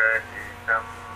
Krishna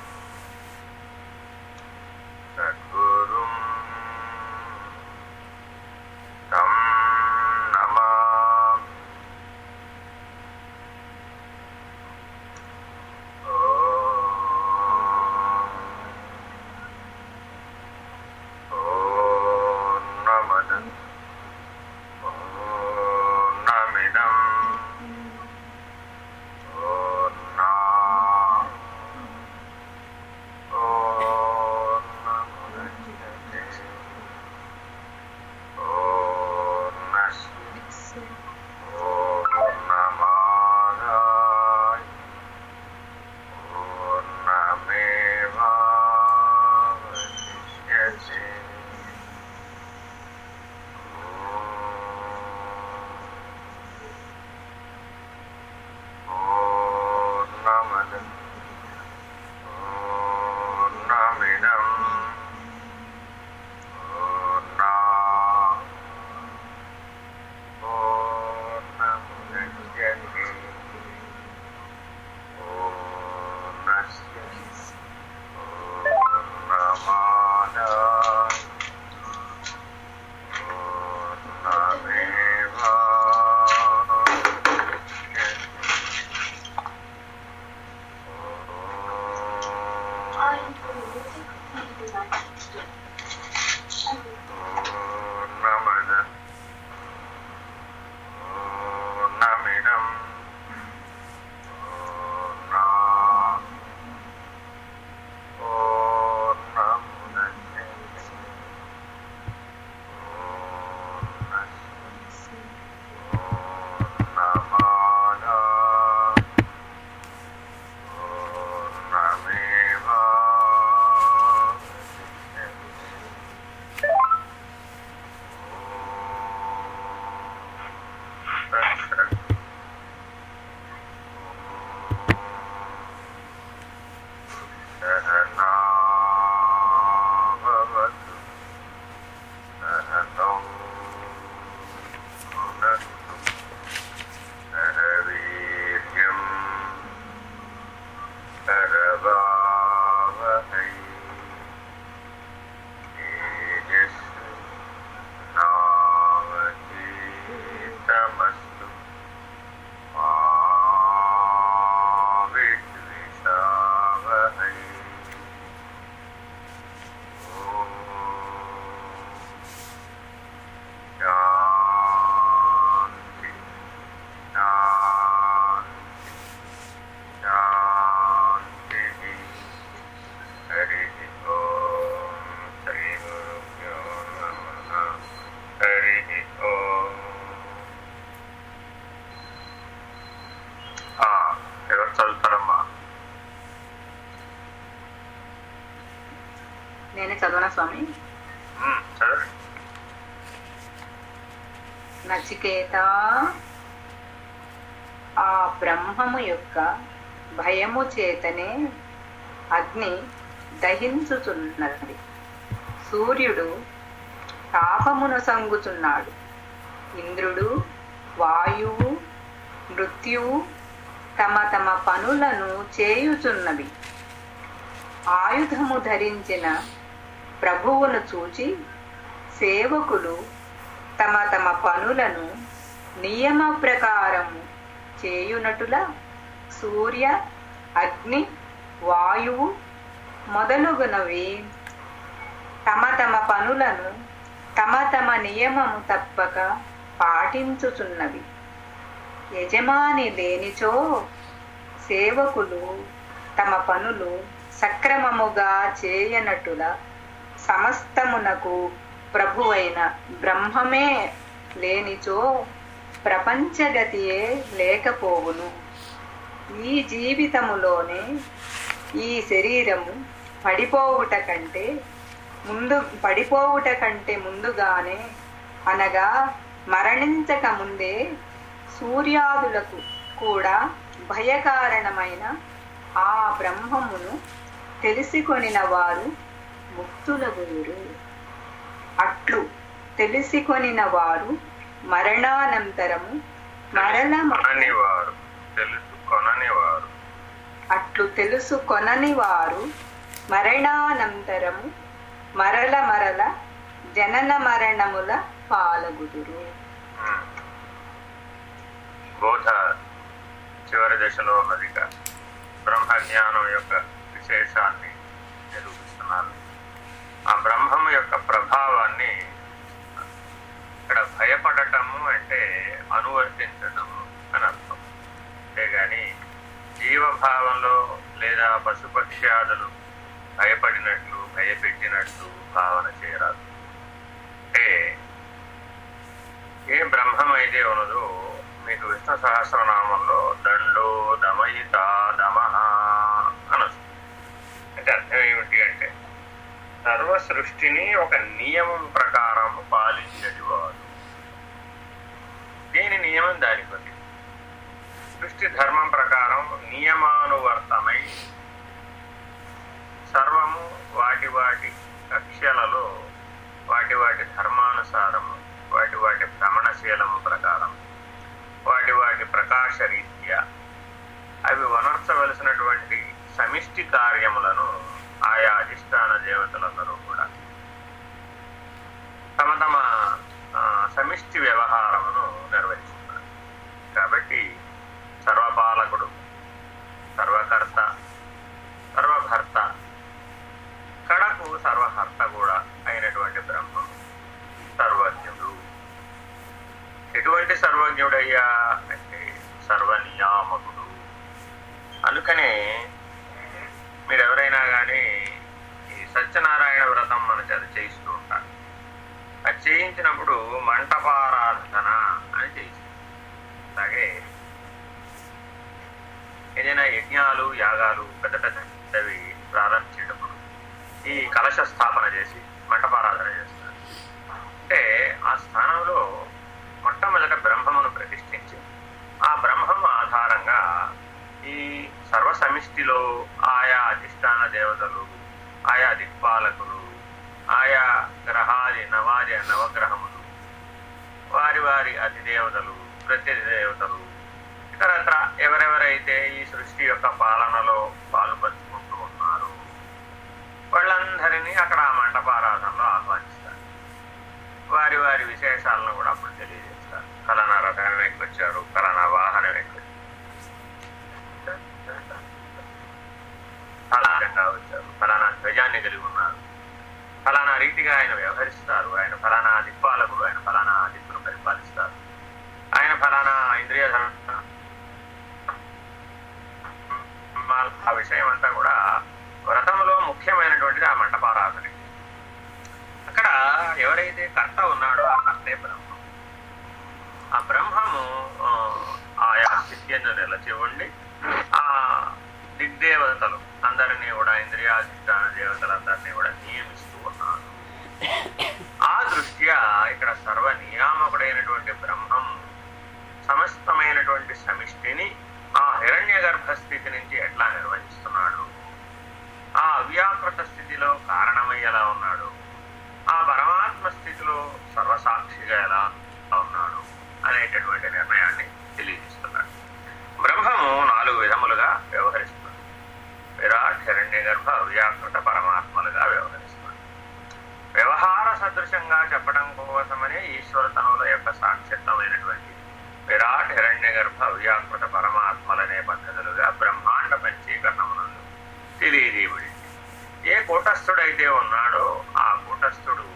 Nachiketa ఆ బ్రహ్మము యొక్క భయము చేతనే అగ్ని దహించుచున్నది. సూర్యుడు తాపమును సంగుచున్నాడు. ఇంద్రుడు వాయువు మృత్యువు తమ తమ పనులను చేయుచున్నవి. ఆయుధము ధరించిన ప్రభువును చూచి సేవకులు తమ తమ పనులను నియమ ప్రకారము చేయునటుల సూర్య అగ్ని వాయువు మొదలుగునవి. తమ తమ పనులను తమ తమ నియమము తప్పక పాటించుచున్నవి. యజమాని లేనిచో సేవకులు తమ పనులు సక్రమముగా చేయనటుల సమస్తమునకు ప్రభువైన బ్రహ్మమే లేనిచో ప్రపంచగతియే లేకపోవును. ఈ జీవితములోనే ఈ శరీరము పడిపోవుట కంటే ముందు పడిపోవుట కంటే ముందుగానే అనగా మరణించక ముందే సూర్యాదులకు కూడా భయకారణమైన ఆ బ్రహ్మమును తెలిసికొనిన వారు ముక్తుల గురు అట్లు తెలిసికొనిన వారు మరణానంతరము మరల మ- కొనని వారు తెలుసు కొనని వారు అట్లు తెలుసు కొనని వారు మరణానంతరము మరల మరల జనన మరణముల పాలగుదురు. బోధ చివరి దశలో ఉన్నదిగా బ్రహ్మ జ్ఞానం యొక్క విశేషాన్ని నిరూపిస్తున్నారు ఆ బ్రహ్మము యొక్క ప్రభావాన్ని ఇక్కడ భయపడటము అంటే అనువర్తించటము అని అర్థం. అంతేగాని జీవభావంలో లేదా పశుపక్ష్యాదులు భయపడినట్లు భయపెట్టినట్లు భావన చేయరాదు. అంటే ఏ బ్రహ్మం అయితే ఉన్నదో మీకు విష్ణు సహస్రనామంలో దండో దమయిత దమహ అని అంటే అర్థం ఏమిటి అంటే సర్వ సృష్టిని ఒక నియమం ప్రకారం పాలించేటివాడు దేని నియమం దానికి ఉంది సృష్టి ధర్మం ప్రకారం నియమానువర్తమై సర్వము వాటి వాటి కక్ష్యలలో వాటి వాటి ధర్మానుసారము వాటి వాటి భ్రమణశీలము ప్రకారం వాటి వాటి ప్రకాశ రీత్యా అవి వనర్చవలసినటువంటి సమిష్టి కార్యములను ఆయా అధిష్టాన దేవతలందరూ కూడా తమ తమ సమిష్టి వ్యవహారమును నిర్వహిస్తున్నాడు కాబట్టి సర్వపాలకుడు సర్వకర్త సర్వభర్త కడకు సర్వహర్త కూడా అయినటువంటి బ్రహ్మం సర్వజ్ఞుడు. ఎటువంటి సర్వజ్ఞుడయ్యా? అంటే సర్వనియామకుడు. అందుకనే మీరెవరైనా కానీ ఈ సత్యనారాయణ వ్రతం మన అది చేయిస్తుంది. చేయించినప్పుడు మంటపారాధన అని చేయిస్తారు అలాగే ఏదైనా యజ్ఞాలు యాగాలు పెద్ద పెద్దవి ప్రారంభించేటప్పుడు ఈ కలశ స్థాపన చేసి మంటపారాధన చేస్తారు. అంటే ఆ స్థానంలో మొట్టమొదట బ్రహ్మమును ప్రతిష్ఠించి ఆ బ్రహ్మము ఆధారంగా ఈ సర్వ సమిష్టిలో ఆయా అధిష్టాన దేవతలు ఆయా దిక్పాలకులు ఆయా గ్రహాది నవాది నవగ్రహములు వారి వారి అతిదేవతలు ప్రతిదేవతలు ఇతరత్ర ఎవరెవరైతే ఈ సృష్టి యొక్క పాలనలో పాలు పంచుకుంటూ ఉన్నారు వాళ్ళందరినీ అక్కడ ఆ మంటపారాధనలో ఆహ్వానిస్తారు. వారి వారి విశేషాలను కూడా అప్పుడు తెలియజేస్తారు. ఫలానా రథం ఎక్కొచ్చారు ఫలానా వాహనం ఎక్కొచ్చారు ఫలానా వచ్చారు. ఫలానా ధ్వజాన్ని కలిగి ఉన్నారు. రీతిగా ఆయన వ్యవహరిస్తారు. ఆయన ఫలానా దిక్పాలకుడు ఆయన ఫలానా దిక్కును పరిపాలిస్తారు. ఆయన ఫలానా ఇంద్రియ ఆ విషయం అంతా కూడా వ్రతంలో ముఖ్యమైనటువంటిది ఆ మంటపారాధన అక్కడ ఎవరైతే కర్త ఉన్నాడో ఆ కర్తే బ్రహ్మం. ఆ బ్రహ్మము ఆయా స్థిత్యంలో నిలచి ఉండి ఆ దిగ్దేవతలు అందరినీ కూడా ఇంద్రియాధిష్టాన దేవతలందరినీ కూడా నియమి ఆ దృష్ట్యా ఇక్కడ సర్వ నియామకుడైనటువంటి బ్రహ్మం సమస్తమైనటువంటి సమిష్టిని ఆ హిరణ్య గర్భ స్థితి నుంచి ఎట్లా నిర్వహిస్తున్నాడు? ఆ అవ్యాకృత స్థితిలో కారణమై ఎలా ఉన్నాడు? ఆ పరమాత్మ స్థితిలో సర్వసాక్షిగా ఎలా ఉన్నాడు అనేటటువంటి నిర్ణయాన్ని తెలియజేస్తున్నాడు. బ్రహ్మము నాలుగు విధములుగా వ్యవహరిస్తుంది. విరాట్ హిరణ్య గర్భ అవ్యాకృత పరమాత్మలుగా వ్యవహరిస్తుంది ప్రత్యక్షంగా చెప్పడం కోసమనే ఈశ్వర తనుల యొక్క సాక్షిత్వమైనటువంటి విరాట్ హిరణ్య గర్భ అవ్యాకృత పరమాత్మలనే పద్ధతులుగా బ్రహ్మాండ పంచీకరణమునందు తెలియజేయబడింది ఏ కూటస్థుడైతే ఉన్నాడో ఆ కూటస్థుడు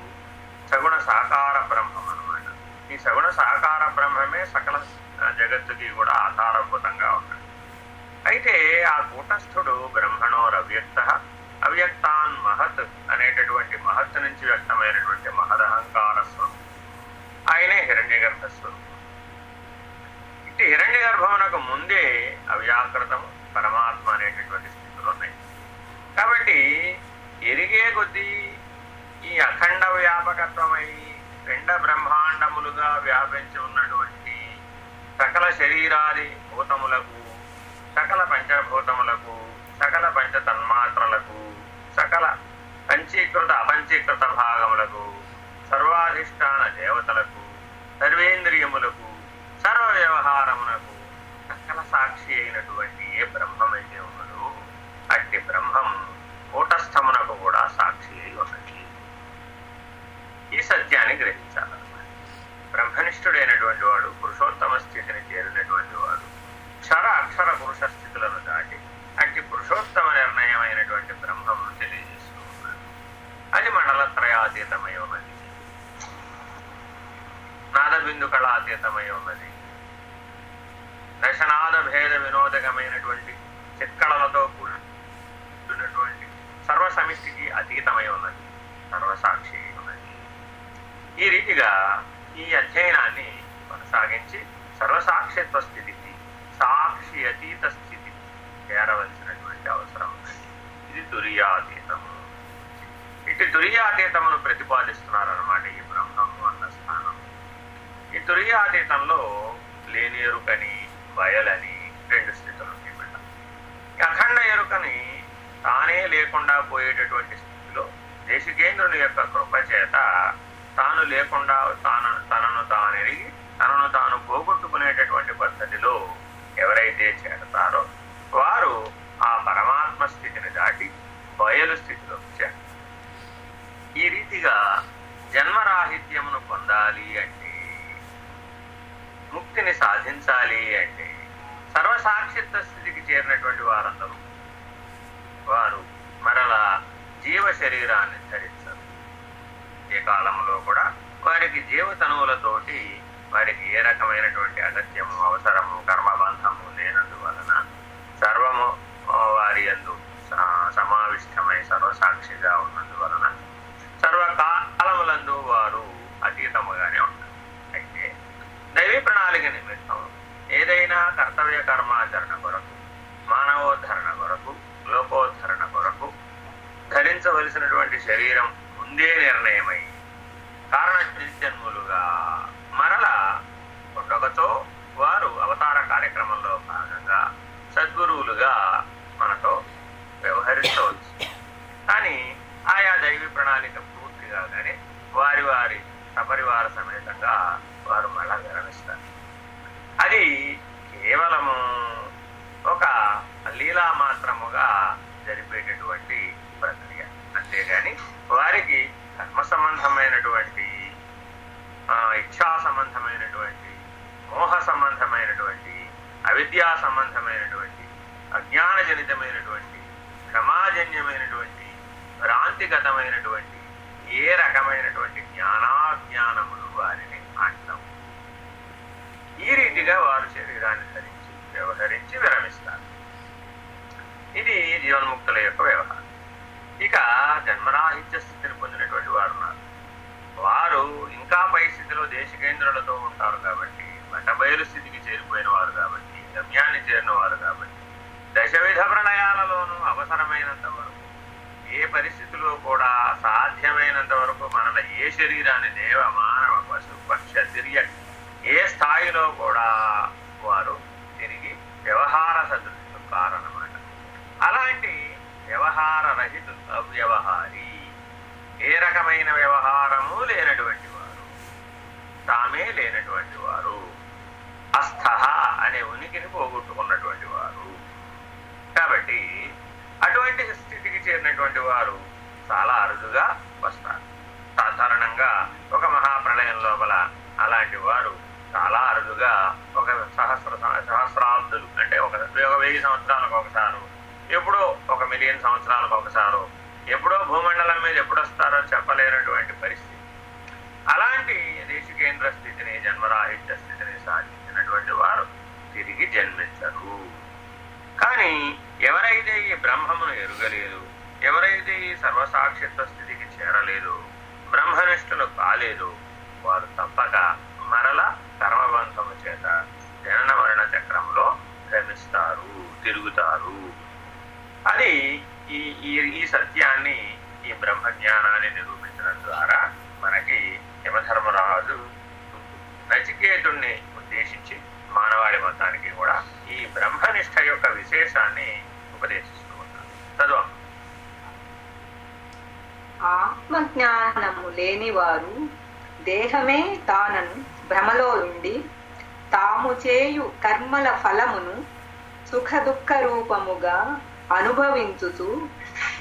సగుణ సాకార బ్రహ్మం అనమాట ఈ సగుణ సాకార బ్రహ్మమే సకల జగత్తుకి కూడా ఆధారభూతంగా ఉన్నాడు. అయితే ఆ కూటస్థుడు బ్రహ్మణోరవ్యక్త అవ్యక్తాన్ మహత్ అనేటటువంటి మహత్ నుంచి వ్యక్తమైనటువంటి మహత్ హిరణ్య గర్భస్వరూపం హిరణ్య గర్భమునకు ముందే అవ్యాకృతము పరమాత్మ అనేటటువంటి స్థితులు ఉన్నాయి. కాబట్టి ఎరిగే కొద్దీ ఈ అఖండ వ్యాపకత్వమై పెండ బ్రహ్మాండములుగా వ్యాపించి ఉన్నటువంటి సకల శరీరాది భూతములకు సకల పంచభూతములకు సకల పంచ తన్మాత్రలకు సకల పంచీకృత అపంచీకృత భావ సర్వేంద్రియములకు సర్వ వ్యవహారమునకు సకల సాక్షి అయినటువంటి ఏ బ్రహ్మమైతే ఉన్నదో అట్టి బ్రహ్మం కూటస్థమునకు కూడా సాక్షి అయి ఉన్నది. ఈ సత్యాన్ని గ్రహించాలన్నమాట. బ్రహ్మనిష్ఠుడైనటువంటి వాడు పురుషోత్తమ స్థితిని చేరినటువంటి వాడు క్షర అక్షర పురుష స్థితులను దాటి అట్టి పురుషోత్తమ నిర్ణయమైనటువంటి బ్రహ్మమును తెలియజేస్తూ ఉన్నాడు అది మండల త్రయాతీతమై ఉన్నది నాదబిందు కళాతీతమై ఉన్నది. దశనాద భేద వినోదకమైనటువంటి చిక్కళలతో కూడినటువంటి సర్వ సమిష్టికి అతీతమై ఉన్నది. సర్వసాక్షి ఉన్నది. ఈ రీతిగా ఈ అధ్యయనాన్ని కొనసాగించి సర్వసాక్షిత్వ స్థితికి సాక్షి అతీత స్థితికి చేరవలసినటువంటి అవసరం ఇది దుర్యాతీతము ఇటు దుర్యాతీతమును ప్రతిపాదిస్తున్నారు ఈ బ్రహ్మము అన్న స్థానం ఈ లేని ఎరుకని బయలని రెండు స్థితులు ఉన్నాయి అఖండ ఎరుకని తానే లేకుండా పోయేటటువంటి స్థితిలో దేశికేంద్రుని యొక్క కృప చేత తాను లేకుండా తాను తనను తానెరిగి తనను తాను పోగొట్టుకునేటటువంటి పద్ధతిలో ఎవరైతే చేరతారో వారు ఆ పరమాత్మ స్థితిని దాటి బయలు స్థితిలోకి చేరతారు. ఈ రీతిగా జన్మరాహిత్యమును పొందాలి అంటే స్థితిని సాధించాలి అంటే సర్వసాక్షిత్వ స్థితికి చేరినటువంటి వారందరూ వారు మరలా జీవ శరీరాన్ని ధరించరు. ఏ కాలంలో కూడా వారికి జీవతనువులతోటి వారికి ఏ రకమైనటువంటి అగత్యము అవసరము కర్మబంధము లేనందువలన సర్వము ఆ, వారి యందు స- సమావిష్టమై సర్వసాక్షిగా ఉన్నందువలన సర్వకాలములందు వారు అతీతముగానే ఉంటారు అయితే దైవీ ప్రణాళిక నిమిత్తం ఏదైనా కర్తవ్య కర్మాచరణ కొరకు మానవోద్ధరణ కొరకు లోకోద్ధరణ కొరకు ధరించవలసినటువంటి శరీరం ముందే నిర్ణయమై కారణ జన్ములుగా మరల ఉండకతో వారు అవతార కార్యక్రమంలో భాగంగా సద్గురువులుగా మనతో వ్యవహరించవచ్చు కానీ ఆయా దైవీ ప్రణాళిక పూర్తి కాగానే వారి వారి సపరివార సమేతంగా వారు మళ్ళా విరమిస్తారు అది కేవలము ఒక లీలా మాత్రముగా జరిపేటటువంటి ప్రక్రియ అంతేగాని వారికి కర్మ సంబంధమైనటువంటి ఆ, ఇచ్ఛా సంబంధమైనటువంటి మోహ సంబంధమైనటువంటి అవిద్యా సంబంధమైనటువంటి అజ్ఞానజనితమైనటువంటి భ్రమాజన్యమైనటువంటి భ్రాంతిగతమైనటువంటి ఏ రకమైనటువంటి జ్ఞానాజ్ఞానములు వారిని అంటాం ఈ రీతిగా వారు శరీరాన్ని ధరించి వ్యవహరించి విరమిస్తారు ఇది జీవన్ముక్తుల యొక్క వ్యవహారం ఇక జన్మరాహిత్య స్థితిని పొందినటువంటి వారు ఉన్నారు వారు ఇంకా పై స్థితిలో దేశకేంద్రులతో ఉంటారు కాబట్టి బయలు స్థితికి చేరిపోయిన వారు కాబట్టి గమ్యాన్ని చేరిన వారు కాబట్టి దశవిధ ప్రణయాలలోనూ అవసరమైనంత వరకు ఏ పరిస్థితిలో కూడా సాధ్యమైనంత వరకు మనల ఏ శరీరాన్ని దేవ మానవ పశు పక్ష తిరియ ఏ స్థాయిలో కూడా వారు తిరిగి వ్యవహార సదృశులు కారన్నమాట అలాంటి వ్యవహార రహితులు అవ్యవహారి ఏ రకమైన వ్యవహారము లేనటువంటి వారు తామే లేనటువంటి వారు అస్థహ అనే ఉనికిని పోగొట్టుకున్నటువంటి వారు కాబట్టి అటువంటి స్థితికి చేరినటువంటి వారు చాలా అరుదుగా వస్తారు. సాధారణంగా ఒక మహాప్రళయం లోపల అలాంటి వారు చాలా అరుదుగా ఒక సహస్ర సహస్రాబ్దులు అంటే ఒక ఒక వెయ్యి సంవత్సరాలకు ఒకసారు ఎప్పుడో ఒక మిలియన్ సంవత్సరాలకు ఒకసారో ఎప్పుడో భూమండలం మీద ఎప్పుడు వస్తారో చెప్పలేనటువంటి పరిస్థితి. అలాంటి దేశికేంద్ర స్థితిని జన్మరాహిత్య స్థితిని సాధించినటువంటి వారు తిరిగి జన్మించరు. కానీ ఎవరైతే ఈ బ్రహ్మమును ఎరుగలేదు ఎవరైతే ఈ సర్వసాక్షిత్వ స్థితికి చేరలేదు బ్రహ్మనిష్ఠులు కాలేదు వారు తప్పక మరల కర్మబంధము చేత జనన మరణ చక్రంలో భ్రమిస్తారు తిరుగుతారు. అది ఈ ఈ ఈ సత్యాన్ని ఈ బ్రహ్మ జ్ఞానాన్ని నిరూపించడం ద్వారా మనకి యమధర్మరాజు నచికేతుణ్ణి ఉద్దేశించి మానవాళి మొత్తానికి కూడా ఈ బ్రహ్మనిష్ట యొక్క విశేషాన్ని ఉపదేశిస్తూ ఉన్నారు చదువు ఆత్మజ్ఞానము లేనివారు దేహమే తానను భ్రమలో ఉండి తాము చేయు కర్మల ఫలమును సుఖ దుఃఖ రూపముగా అనుభవించుతూ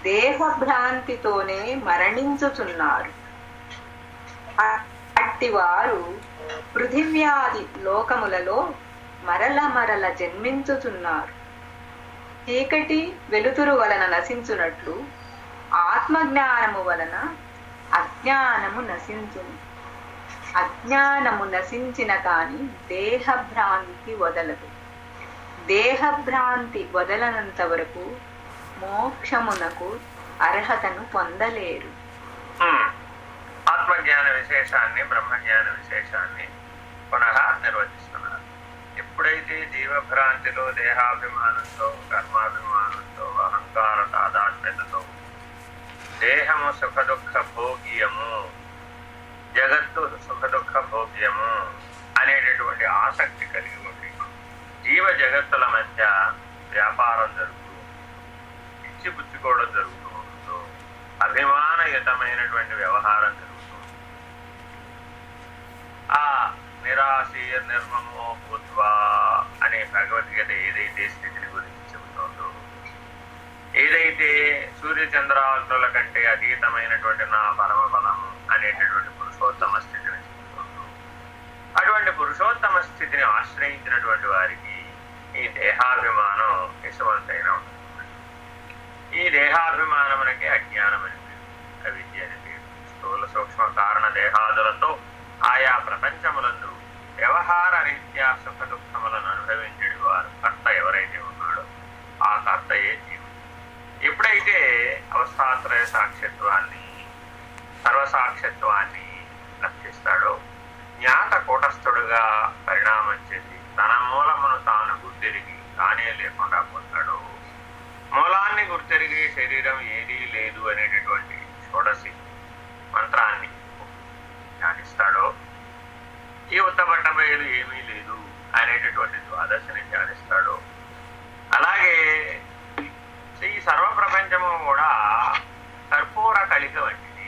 దేహభ్రాంతితోనే మరణించుచున్నారు. అ- అట్టివారు పృథివ్యాది లోకములలో మరల మరల జన్మించుచున్నారు. చీకటి వెలుతురు వలన నశించునట్లు ఆత్మజ్ఞానము వలన అజ్ఞానము నశించును. అజ్ఞానము నశించిన కాని దేహభ్రాంతి వదలదు. దేహభ్రాంతి వదలనంత వరకు మోక్షమునకు అర్హతను పొందలేరు. ఆత్మజ్ఞాన విశేషాన్ని బ్రహ్మజ్ఞాన విశేషాన్ని పునః నిర్వచిస్తున్నారు. ఎప్పుడైతే జీవభ్రాంతిలో దేహాభిమానంతో కర్మాభిమానంతో అహంకార తాదాత్మ్యతతో దేహము సుఖ దుఃఖ భోగ్యము. జగత్తు సుఖ దుఃఖ భోగ్యము అనేటటువంటి ఆసక్తి కలిగి ఉంది. జీవ జగత్తుల మధ్య వ్యాపారం జరుగుతూ ఇచ్చిపుచ్చుకోవడం జరుగుతూ ఉంటుందో. అభిమానయుతమైనటువంటి వ్యవహారం జరుగుతుంది ఆ నిరాశీయ నిర్మమో భూత్వా అనే భగవద్గీత ఏదైతే స్థితిని ఏదైతే సూర్యచంద్రాదుల కంటే అతీతమైనటువంటి నా పరమ బలము అనేటటువంటి పురుషోత్తమ స్థితిని అటువంటి పురుషోత్తమ స్థితిని ఆశ్రయించినటువంటి వారికి ఈ దేహాభిమానం యశవంతైన ఉంటుంది. ఈ దేహాభిమానమునకి అజ్ఞానం అని పేరు. అవిద్య అని పేరు. స్థూల సూక్ష్మ కారణ దేహాదులతో ఆయా ప్రపంచములందు వ్యవహార రీత్యా సుఖ దుఃఖములను అనుభవించే వారు కర్త ఎవరైతే ఉన్నాడో ఆ కర్తయే ఏ ఎప్పుడైతే అవస్థాత్రయ సాక్షిత్వాన్ని సర్వసాక్షిత్వాన్ని లక్షిస్తాడో జ్ఞాత కూటస్థుడుగా పరిణామం చెంది తన మూలమును తాను గుర్తిరిగి తానే లేకుండా పోతాడు. మూలాన్ని గుర్తెరిగి శరీరం ఏదీ లేదు అనేటటువంటి షోడసి మంత్రాన్ని ధ్యానిస్తాడో. ఈ ఉత్తబట్టబయలు ఏమీ లేదు అనేటటువంటి ద్వాదశిని ధ్యానిస్తాడో. అలాగే ఈ సర్వ ప్రపంచము కూడా కర్పూర కళిక వంటిది.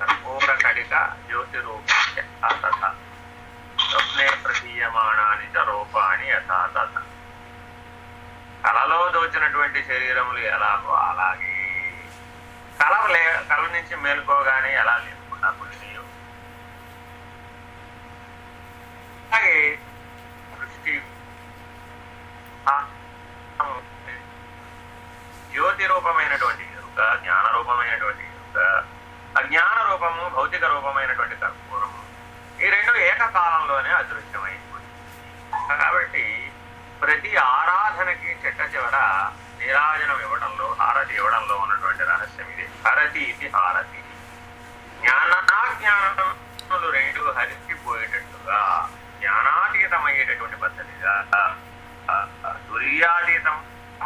కర్పూర కళిక జ్యోతి రూప తథ స్వప్నే ప్రతీయమానాని చ రూపాన్ని యథా కళలో దోచినటువంటి శరీరములు ఎలాగో అలాగే. కళ లే కళ నుంచి మేలుకోగానే ఎలా లేదు పోయినాయో అలాగే దృష్టి ఆ, జ్యోతి రూపమైనటువంటి ఎరుక జ్ఞాన రూపమైనటువంటి ఎరుక అజ్ఞాన రూపము భౌతిక రూపమైనటువంటి కర్పూరము ఈ రెండు ఏకకాలంలోనే అదృశ్యమైపోయింది కాబట్టి ప్రతి ఆరాధనకి చెట్ట చివర నీరాజనం ఇవ్వడంలో హారతి ఇవ్వడంలో ఉన్నటువంటి రహస్యం ఇది హరతి ఇది హారతి జ్ఞానాజ్ఞానములు రెండు హరించిపోయేటట్టుగా జ్ఞానాతీతమయ్యేటటువంటి పద్ధతిగా ఆ, ఆ, తుర్యాతీతం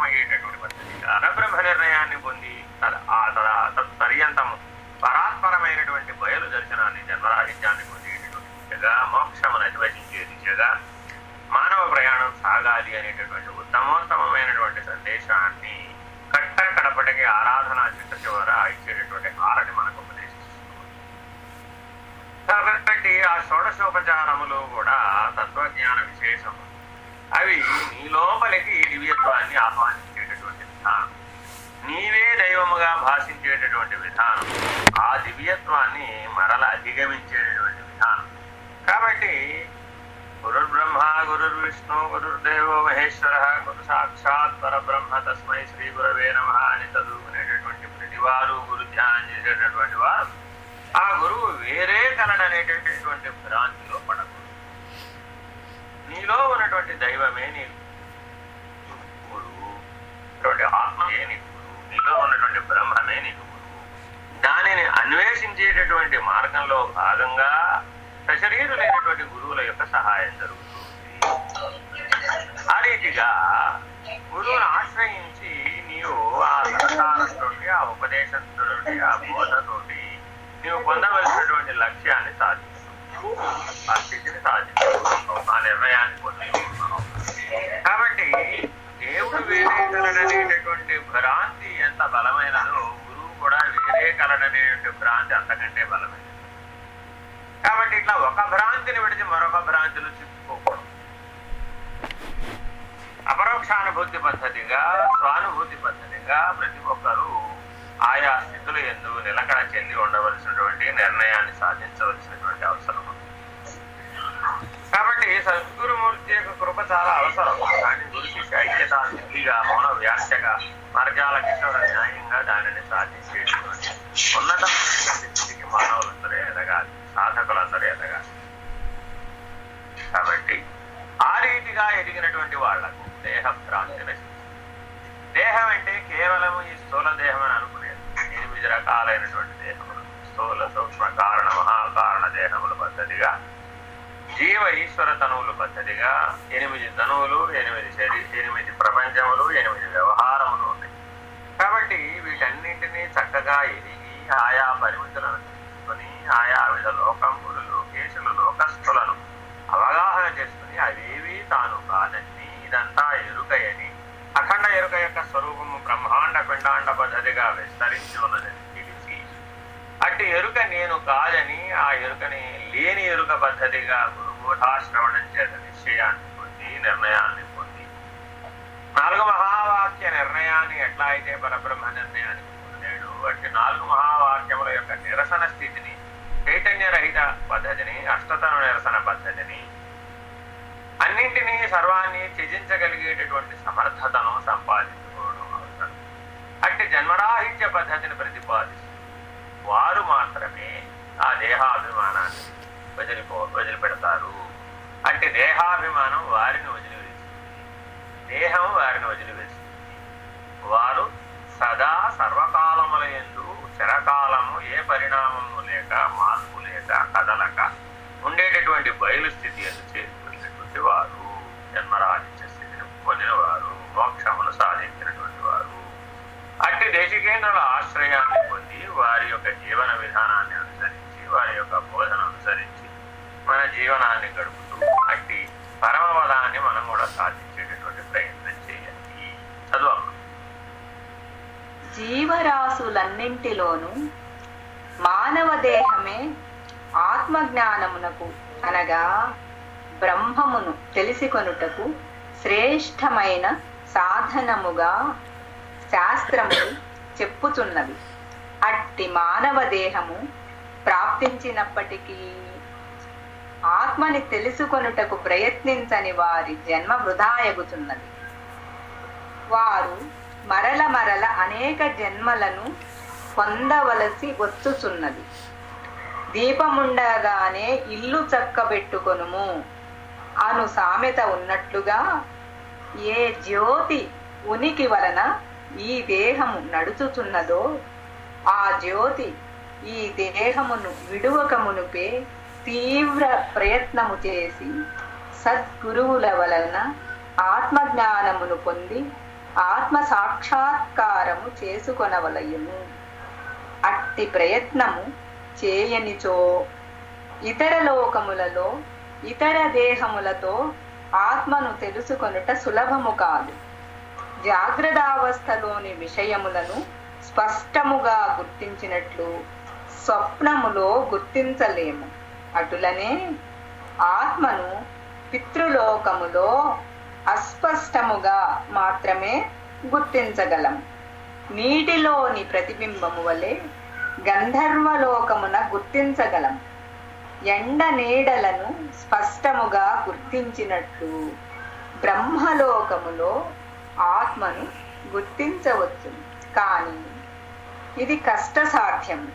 అయ్యేటటువంటి పద్ధతిగా పరబ్రహ్మ నిర్ణయాన్ని పొంది తద- ఆ తద తత్పర్యంతము పరాత్పరమైనటువంటి బయలు దర్శనాన్ని జన్మరాహిత్యాన్ని పొందేటటువంటి దిశగా మోక్షమును అధివసించే దిశగా మానవ ప్రయాణం సాగాలి అనేటటువంటి ఉత్తమోత్తమమైనటువంటి సందేశాన్ని కట్ట కడపటికి ఆరాధన చిట్ట చివర ఇచ్చేటటువంటి హారని మనకు కాబట్టి ఆ షోడశోపచారములు కూడా తత్వజ్ఞాన విశేషము. అవి నీ లోపలికి దివ్యత్వాన్ని ఆహ్వానించేటటువంటి విధానం. నీవే దైవముగా భాషించేటటువంటి విధానం. ఆ దివ్యత్వాన్ని మరల అధిగమించేటటువంటి విధానం. కాబట్టి గురుర్బ్రహ్మ గురుర్విష్ణు గురుర్దేవో మహేశ్వర. గురు సాక్షాత్ పరబ్రహ్మ తస్మై శ్రీ గురవే నమ అని చదువుకునేటటువంటి ప్రతి వారు గురు ధ్యానం చేసేటటువంటి వారు ఆ గురువు వేరే కలడనేటటువంటి భ్రాంతిలో పడకూడదు. నీలో ఉన్నటువంటి దైవమే నీ గురువు ఆత్మయే నీ గురువు నీలో ఉన్నటువంటి బ్రహ్మమే నీకు గురువు దానిని అన్వేషించేటటువంటి మార్గంలో భాగంగా సశరీరులైనటువంటి గురువుల యొక్క సహాయం జరుగుతుంది. ఆ గురువును ఆశ్రయించి నీవు ఆ సంతానంతో ఆ ఉపదేశంతో ఆ బోధతోటి నీవు పొందవలసినటువంటి లక్ష్యాన్ని సాధిస్తావు ఆ స్థితిని సాధిస్తావు ఆ నిర్ణయాన్ని పొందుతున్నావు. కాబట్టి దేవుడు వేరే కలడనేటటువంటి భ్రాంతి ఎంత బలమైనదో గురువు కూడా వేరే కలడనేటువంటి భ్రాంతి అంతకంటే బలమైనది. కాబట్టి ఇట్లా ఒక భ్రాంతిని విడిచి మరొక భ్రాంతిలో చిక్కుకోకూడదు పరోక్షానుభూతి పద్ధతిగా స్వానుభూతి పద్ధతిగా ప్రతి ఒక్కరూ ఆయా స్థితులు ఎందు నిలకడ చెంది ఉండవలసినటువంటి నిర్ణయాన్ని సాధించవలసినటువంటి అవసరం ఉంది. కాబట్టి సద్గురుమూర్తి యొక్క కృప చాలా అవసరం. కానీ గురు శిష్య ఐక్యత సిద్ధిగా మౌన వ్యాఖ్యగా మార్గాల కిషోర న్యాయంగా దానిని సాధించేటువంటి ఉన్నత స్థితికి మానవులందరూ ఎదగాలి. సాధకులందరూ ఎదగాలి. కాబట్టి ఆ రీతిగా ఎదిగినటువంటి వాళ్ళకు దేహ భ్రాంతి దేహం అంటే కేవలము ఈ స్థూల దేహం అని అనుకునేది. ఎనిమిది రకాలైనటువంటి దేహములు. స్థూల సూక్ష్మ కారణ మహాకారణ దేహముల పద్ధతిగా జీవ ఈశ్వర తనువులు పద్ధతిగా ఎనిమిది తనువులు ఎనిమిది శరీ ఎనిమిది ప్రపంచములు ఎనిమిది వ్యవహారములు ఉన్నాయి. కాబట్టి వీటన్నింటినీ చక్కగా ఎదిగి ఆయా పరిమితులను తీసుకొని ఆయా విధ లోకం బ్రహ్మాండ పద్ధతిగా విస్తరించి ఉన్నదని తెలిసి అట్టి ఎరుక నేను కాదని ఆ ఎరుకని లేని ఎరుక పద్ధతిగా గురుగూఢాశ్రవణం చేత నిశ్చయాన్ని పొంది నిర్ణయాన్ని పొంది. నాలుగు మహావాక్య నిర్ణయాన్ని ఎట్లా అయితే పరబ్రహ్మ నిర్ణయానికి పొందాడు అట్టి నాలుగు మహావాక్యముల యొక్క నిరసన స్థితిని చైతన్యరహిత పద్ధతిని అష్టతను నిరసన పద్ధతిని అన్నింటినీ సర్వాన్ని త్యజించగలిగేటటువంటి సమర్థతను సంపాదించుకోవడం అవసరం అట్టి జన్మరాహిత్య పద్ధతిని ప్రతిపాదిస్తూ వారు మాత్రమే ఆ దేహాభిమానాన్ని వదిలిపో వదిలిపెడతారు. అంటే దేహాభిమానం వారిని వదిలివేస్తుంది. దేహం వారిని వదిలివేస్తుంది. వారు సదా సర్వకాలముల ఎందు చిరకాలము ఏ పరిణామము లేక మార్పు లేక కదలక ఉండేటటువంటి బయలు స్థితి ఎందు చేరుకునేటువంటి వారు జన్మరాజు స్థితిని పొందిన వారు మోక్షమును సాధించినటువంటి వారు అట్టి ఆశ్రయాన్ని పొంది వారి యొక్క జీవన విధానాన్ని అనుసరించి వారి యొక్క బోధన అనుసరించి మన జీవనాన్ని గడుపుతూ అట్టి పరమపదాన్ని మనం కూడా సాధించేటటువంటి ప్రయత్నం చేయాలి. చదువు జీవరాశులన్నింటిలోనూ మానవ దేహమే ఆత్మజ్ఞానమునకు అనగా బ్రహ్మమును తెలిసికొనుటకు శ్రేష్టమైన సాధనముగా శాస్త్రములు చెప్పుచున్నవి. అట్టి మానవ దేహము ప్రాప్తించినప్పటికీ ఆత్మని తెలుసుకొనుటకు ప్రయత్నించని వారి జన్మ వృధాయగుతున్నది వారు మరల మరల అనేక జన్మలను పొందవలసి వచ్చుచున్నది. దీపముండగానే ఇల్లు చక్కబెట్టుకొనుము అను సామెత ఉన్నట్లుగా ఏ జ్యోతి ఉనికి వలన ఈ దేహము నడుచుచున్నదో ఆ జ్యోతి ఈ దేహమును విడువక మునుపే తీవ్ర ప్రయత్నము చేసి సద్గురువుల వలన ఆత్మజ్ఞానమును పొంది ఆత్మ సాక్షాత్కారము చేసుకొనవలయము అట్టి ప్రయత్నము చేయనిచో ఇతర లోకములలో ఇతర దేహములతో ఆత్మను తెలుసుకొనుట సులభము కాదు. జాగ్రత్తావస్థలోని విషయములను స్పష్టముగా గుర్తించినట్లు స్వప్నములో గుర్తించలేము. అటులనే ఆత్మను పితృలోకములో అస్పష్టముగా మాత్రమే గుర్తించగలం. నీటిలోని ప్రతిబింబము వలె గంధర్వలోకమున గుర్తించగలం. ఎండ నీడలను స్పష్టముగా గుర్తించినట్లు బ్రహ్మలోకములో ఆత్మను గుర్తించవచ్చు. కానీ ఇది కష్టసాధ్యం.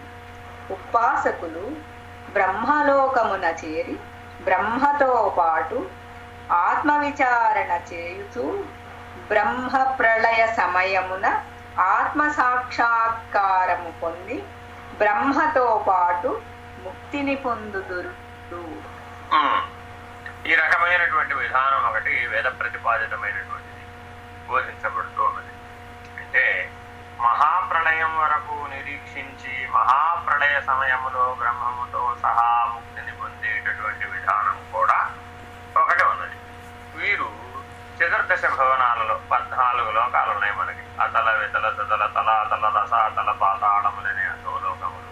ఉపాసకులు బ్రహ్మలోకమున చేరి బ్రహ్మతో పాటు ఆత్మవిచారణ చేయుచూ బ్రహ్మ ప్రళయ సమయమున ఆత్మ సాక్షాత్కారము పొంది బ్రహ్మతో పాటు ముక్తిని పొందుదురు. ఈ రకమైనటువంటి విధానం ఒకటి వేద ప్రతిపాదితమైనటువంటి బోధించబడుతూ ఉన్నది అంటే మహాప్రళయం వరకు నిరీక్షించి మహాప్రళయ సమయములో బ్రహ్మముతో సహా ముక్తిని పొందేటటువంటి విధానం కూడా ఒకటి ఉన్నది. వీరు చతుర్దశ భవనాలలో పద్నాలుగు లోకాలు ఉన్నాయి మనకి. అతల వితల తదల తల అతల రస అతల పాతాళములనే అధోలోకములు.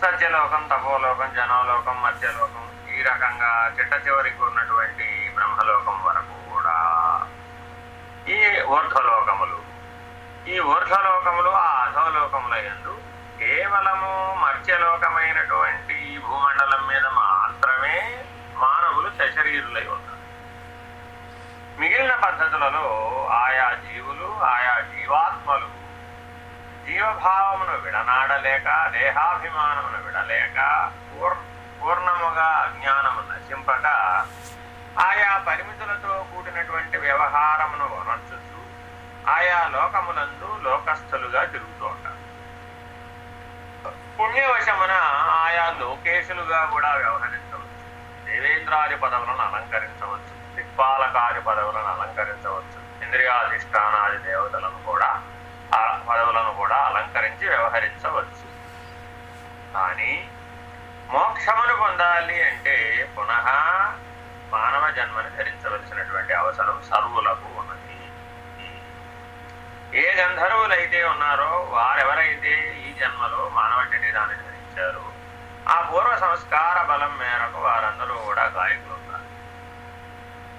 సత్యలోకం తపోలోకం జనోలోకం మధ్యలోకం ఈ రకంగా చిట్ట చివరికి ఉన్నటువంటి బ్రహ్మలోకం వరకు ఈ ఊర్ధ్వలోకములు ఈ ఊర్ధ్వలోకములు ఆ అధోలోకముల ఎందు కేవలము మర్త్యలోకమైనటువంటి ఈ భూమండలం మీద మాత్రమే మానవులు సశరీరులై ఉంటారు మిగిలిన పద్ధతులలో ఆయా జీవులు ఆయా జీవాత్మలు జీవభావమును విడనాడలేక దేహాభిమానమును విడలేక పూర్ పూర్ణముగా అజ్ఞానము నశింపక ఆయా పరిమితులతో కూడినటువంటి వ్యవహారమును వనర్చుచు ఆయా లోకములందు లోకస్థులుగా తిరుగుతూ ఉంటారు. పుణ్యవశమున ఆయా లోకేశులుగా కూడా వ్యవహరించవచ్చు. దేవేంద్రాది పదవులను అలంకరించవచ్చు. దిక్పాలకాది పదవులను అలంకరించవచ్చు. ఇంద్రియాధిష్టానాది దేవతలను కూడా ఆ పదవులను కూడా అలంకరించి వ్యవహరించవచ్చు. కానీ మోక్షమును పొందాలి అంటే పునః మానవ జన్మను ధరించవలసినటువంటి అవసరం సర్వులకు ఏ గంధర్వులైతే ఉన్నారో వారెవరైతే ఈ జన్మలో మానవంటిని దాన్ని ధరించారో ఆ పూర్వ సంస్కార బలం మేరకు వారందరూ కూడా గాయకులు ఉన్నారు.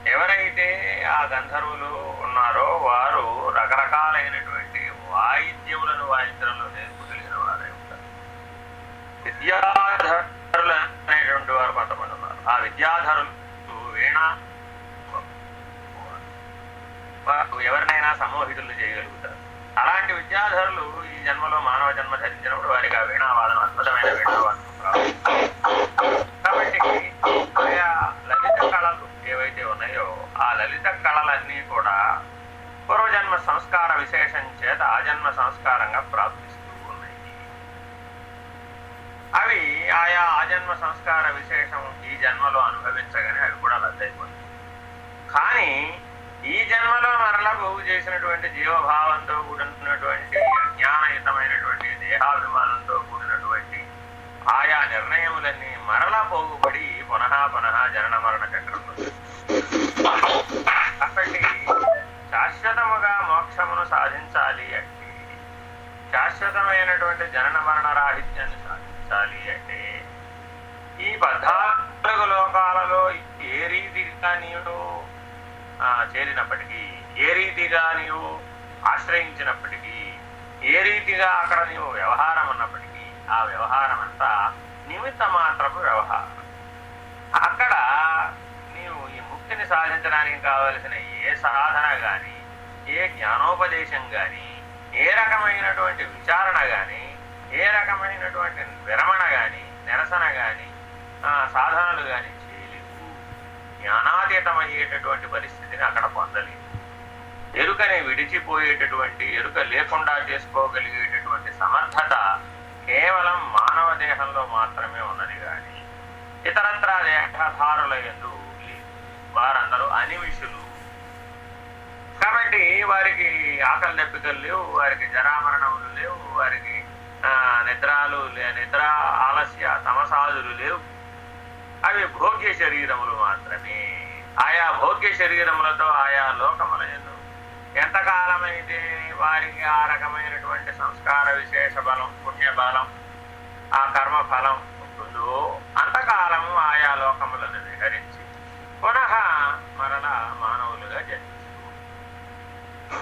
ఎవరైతే ఆ గంధర్వులు ఉన్నారో వారు రకరకాలైనటువంటి వాయిద్యములను వాయించడంలో నేర్పుగలిగిన వారే ఉంటారు. విద్యాధరులు అనేటువంటి వారు కొంతమంది ఉన్నారు. ఆ విద్యాధరులు వారు ఎవరినైనా సమ్మోహితులు చేయగలుగుతారు. అలాంటి విద్యాధరులు ఈ జన్మలో మానవ జన్మ ధరించినప్పుడు వారికి ఆ వీణావాదం అద్భుతమైన వీణావాదం కాబట్టి ఆయా లలిత కళలు ఏవైతే ఉన్నాయో ఆ లలిత కళలన్నీ కూడా పూర్వజన్మ సంస్కార విశేషం చేత ఆజన్మ సంస్కారంగా ప్రాప్తిస్తూ ఉన్నాయి. అవి ఆయా ఆజన్మ సంస్కార విశేషం ఈ జన్మలో అనుభవించగానే అవి కూడా రద్దయిపోతాయి. కానీ ఈ జన్మలో మరలా బాగు చేసినటువంటి జీవభావంతో కూడినటువంటి అజ్ఞానయుతమైనటువంటి దేహాభిమానంతో కూడినటువంటి ఆయా నిర్ణయములన్నీ మరలా పోగుపడి పునః పునః జనన మరణ చక్రంలో కాబట్టి శాశ్వతముగా మోక్షమును సాధించాలి అంటే శాశ్వతమైనటువంటి జనన మరణ రాహిత్యాన్ని చేరినప్పటికీ ఏ రీతిగా నీవు ఆశ్రయించినప్పటికీ ఏ రీతిగా అక్కడ నీవు వ్యవహారం ఉన్నప్పటికీ ఆ వ్యవహారం అంతా నిమిత్త మాత్రపు వ్యవహారం. అక్కడ నీవు ఈ ముక్తిని సాధించడానికి కావలసిన ఏ సాధన గాని ఏ జ్ఞానోపదేశం గాని ఏ రకమైనటువంటి విచారణ గాని ఏ రకమైనటువంటి విరమణ గాని నిరసన గాని ఆ, సాధనలు గాని జ్ఞానాతీతమయ్యేటటువంటి పరిస్థితిని అక్కడ పొందలేదు. ఎరుకని విడిచిపోయేటటువంటి ఎరుక లేకుండా చేసుకోగలిగేటటువంటి సమర్థత కేవలం మానవ దేహంలో మాత్రమే ఉన్నది కానీ ఇతరత్ర దేహధారుల ఎందు లేదు వారందరూ అనిమిషులు. కాబట్టి వారికి ఆకలి దెబ్బకలు లేవు వారికి జరామరణములు లేవు వారికి ఆ, నిద్రాలు లే- నిద్ర ఆలస్య తమసాదులు లేవు. అవి భోగ్య శరీరములు మాత్రమే. ఆయా భోగ్య శరీరములతో ఆయా లోకముల ఎంతకాలమైతే వారికి ఆ రకమైనటువంటి సంస్కార విశేష బలం పుణ్యబలం ఆ కర్మ ఫలం ఉంటుందో అంతకాలము ఆయా లోకములను విహరించి పునః మరల మానవులుగా జన్మిస్తూ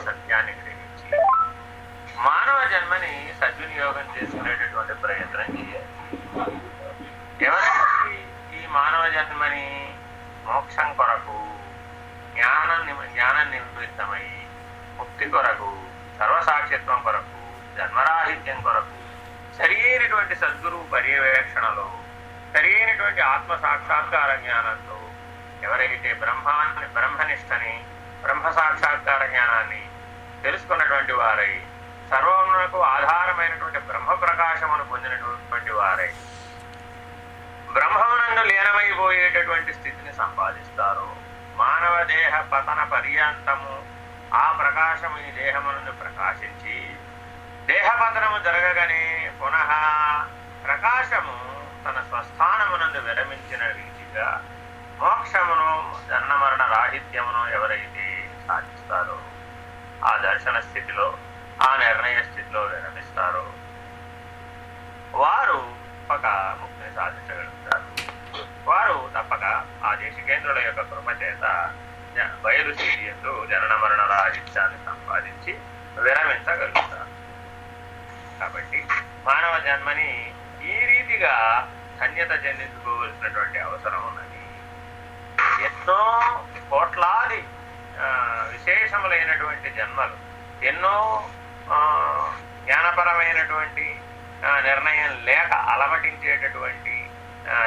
సత్యాన్ని గ్రహించి మానవ జన్మని సద్వినియోగం చేసుకునేటటువంటి ప్రయత్నం చేయాలి. ఎవరైనా మానవ జన్మని మోక్షం కొరకు జ్ఞానం జ్ఞానం నిమిత్తమై ముక్తి కొరకు సర్వసాక్షిత్వం కొరకు జన్మరాహిత్యం కొరకు సరియైనటువంటి సద్గురువు పర్యవేక్షణలో సరియైనటువంటి ఆత్మ సాక్షాత్కార జ్ఞానంతో ఎవరైతే బ్రహ్మాన్ని బ్రహ్మనిష్టని బ్రహ్మ సాక్షాత్కార జ్ఞానాన్ని తెలుసుకున్నటువంటి వారై సర్వమునకు ఆధార బ్రహ్మ ప్రకాశమును పొందినటువంటి వారై బ్రహ్మమునందు లీనమైపోయేటటువంటి స్థితిని సంపాదిస్తారు. మానవ దేహ పతన పర్యాంతము ఆ ప్రకాశము ఈ దేహమునందు ప్రకాశించి దేహపతనము జరగగానే పునః ప్రకాశము తన స్వస్థానమునందు విరమించిన రీతిగా మోక్షమును జన్మరణ రాహిత్యమును ఎవరైతే సాధిస్తారో ఆ దర్శన స్థితిలో ఆ నిర్ణయ స్థితిలో విరమిస్తారో వారు తప్పక ముక్తిని సాధించగలుగుతారు వారు తప్పక ఆ యొక్క కృప చేత బయలు స్థితి ఎందు జనన మరణ రాహిత్యాన్ని సంపాదించి విరమించగలుగుతారు. కాబట్టి మానవ జన్మని ఈ రీతిగా ధన్యత చెందించుకోవలసినటువంటి అవసరం ఉన్నది. ఎన్నో కోట్లాది ఆ, విశేషములైనటువంటి జన్మలు ఎన్నో ఆ, జ్ఞానపరమైనటువంటి నిర్ణయం లేక అలమటించేటటువంటి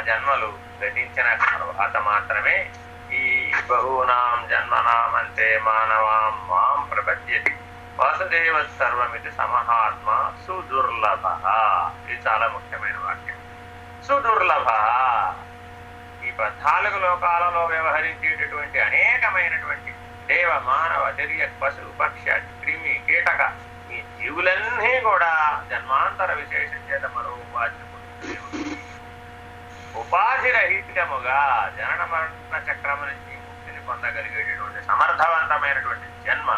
జన్మలు గ్రహించిన తర్వాత మాత్రమే ఈ బహూనాం జన్మనాం అంతే మానవాం మాం ప్రపద్యతి. వాసుదేవ సర్వమితి సమహాత్మ సుదుర్లభ. ఇది చాలా ముఖ్యమైన వాక్యం. సుదుర్లభ. ఈ పద్నాలుగు లోకాలలో వ్యవహరించేటటువంటి అనేకమైనటువంటి దేవ మానవ తిరియ పశు పక్ష క్రిమి కీటక ఈ జీవులన్నీ కూడా జన్మాంతర విశేషం చేత మరో ఉపాధి ఉపాధి రహితముగా జనన మరణ చక్రము నుంచి ముక్తిని పొందగలిగేటటువంటి సమర్థవంతమైనటువంటి జన్మ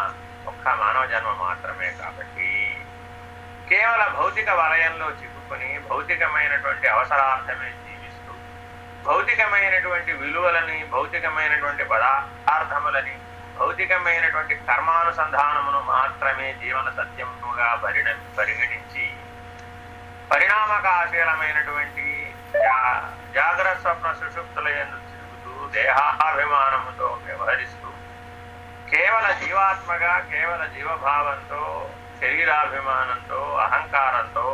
ఒక్క మానవ జన్మ మాత్రమే కాబట్టి కేవల భౌతిక వలయంలో చిక్కుకొని భౌతికమైనటువంటి అవసరార్థమే జీవిస్తూ భౌతికమైనటువంటి విలువలని భౌతికమైనటువంటి పదార్థములని భౌతికమైనటువంటి కర్మానుసంధానమును మాత్రమే జీవన సత్యముగా పరిణ పరిగణించి పరిణామకాశీలమైనటువంటి జాగ్రత్త స్వప్న సుషుప్తుల ఎందు తిరుగుతూ దేహాభిమానముతో వ్యవహరిస్తూ కేవల జీవాత్మగా కేవల జీవభావంతో శరీరాభిమానంతో అహంకారంతో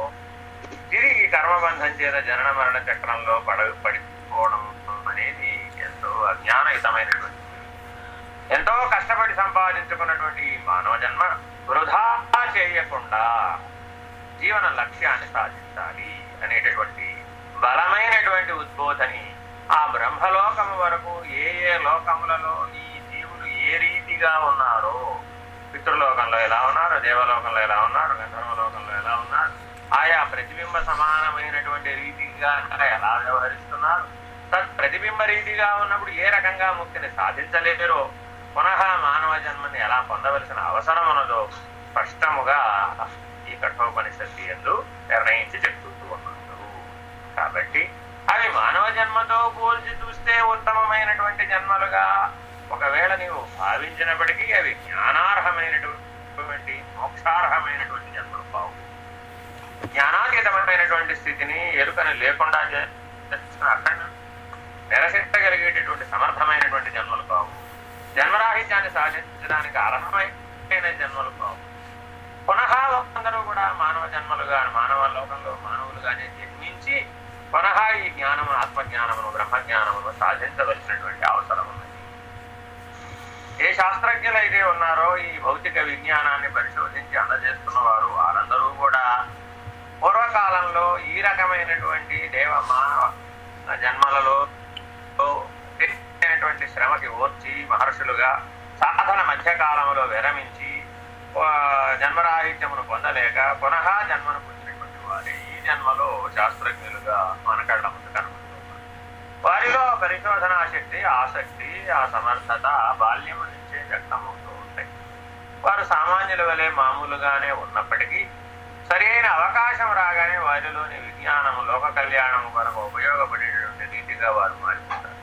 తిరిగి కర్మబంధం చేత జనన మరణ చక్రంలో పడ పడిపోవడం అనేది ఎంతో అజ్ఞానయుతమైనటువంటి ఎంతో కష్టపడి సంపాదించుకున్నటువంటి మానవ జన్మ వృధా చేయకుండా జీవన లక్ష్యాన్ని సాధించాలి అనేటటువంటి బలమైనటువంటి ఉద్బోధని ఆ బ్రహ్మలోకము వరకు ఏ ఏ లోకములలో ఈ జీవులు ఏ రీతిగా ఉన్నారో పితృలోకంలో ఎలా ఉన్నారు దేవలోకంలో ఎలా ఉన్నారు గంధర్వలోకంలో ఎలా ఉన్నారు ఆయా ప్రతిబింబ సమానమైనటువంటి రీతిగా ఎలా వ్యవహరిస్తున్నారు తత్ ప్రతిబింబ రీతిగా ఉన్నప్పుడు ఏ రకంగా ముక్తిని సాధించలేరో పునః మానవ జన్మని ఎలా పొందవలసిన అవసరం ఉన్నదో స్పష్టముగా ఈ కఠోపనిషత్తు ఎందు నిర్ణయించి చెప్తూ కాబట్టి అవి మానవ జన్మతో పోల్చి చూస్తే ఉత్తమమైనటువంటి జన్మలుగా ఒకవేళ నీవు భావించినప్పటికీ అవి జ్ఞానార్హమైనటువంటి మోక్షార్హమైనటువంటి జన్మలు కావు. జ్ఞానాతీతమైనటువంటి స్థితిని ఎరుకని లేకుండా అఖండ నిరసించగలిగేటటువంటి సమర్థమైనటువంటి జన్మలు కావు. జన్మరాహిత్యాన్ని సాధించడానికి అర్హమైన జన్మలు కావు. పునః అందరూ కూడా మానవ జన్మలుగా మానవ లోకంలో మానవులుగానే జన్మించి పునః ఈ జ్ఞానము ఆత్మజ్ఞానమును బ్రహ్మజ్ఞానమును సాధించవలసినటువంటి అవసరం ఉన్నది. ఏ శాస్త్రజ్ఞులు అయితే ఉన్నారో ఈ భౌతిక విజ్ఞానాన్ని పరిశోధించి అందజేస్తున్న వారు వారందరూ కూడా పూర్వకాలంలో ఈ రకమైనటువంటి దేవ మానవ జన్మలలో అయినటువంటి శ్రమకి ఓర్చి మహర్షులుగా సాధన మధ్యకాలంలో విరమించి జన్మరాహిత్యమును పొందలేక పునః జన్మను పొందినటువంటి వారే. జన్మలో శాస్త్రజ్ఞులుగా మన ముందు కనబడుతున్నారు వారిలో పరిశోధనా శక్తి ఆసక్తి ఆ సమర్థత బాల్యం నుంచే వ్యక్తమవుతూ ఉంటాయి. వారు సామాన్యుల వలె మామూలుగానే ఉన్నప్పటికీ సరైన అవకాశం రాగానే వారిలోని విజ్ఞానము లోక కళ్యాణము కొరకు ఉపయోగపడేటటువంటి రీతిగా వారు మారిపోతారు.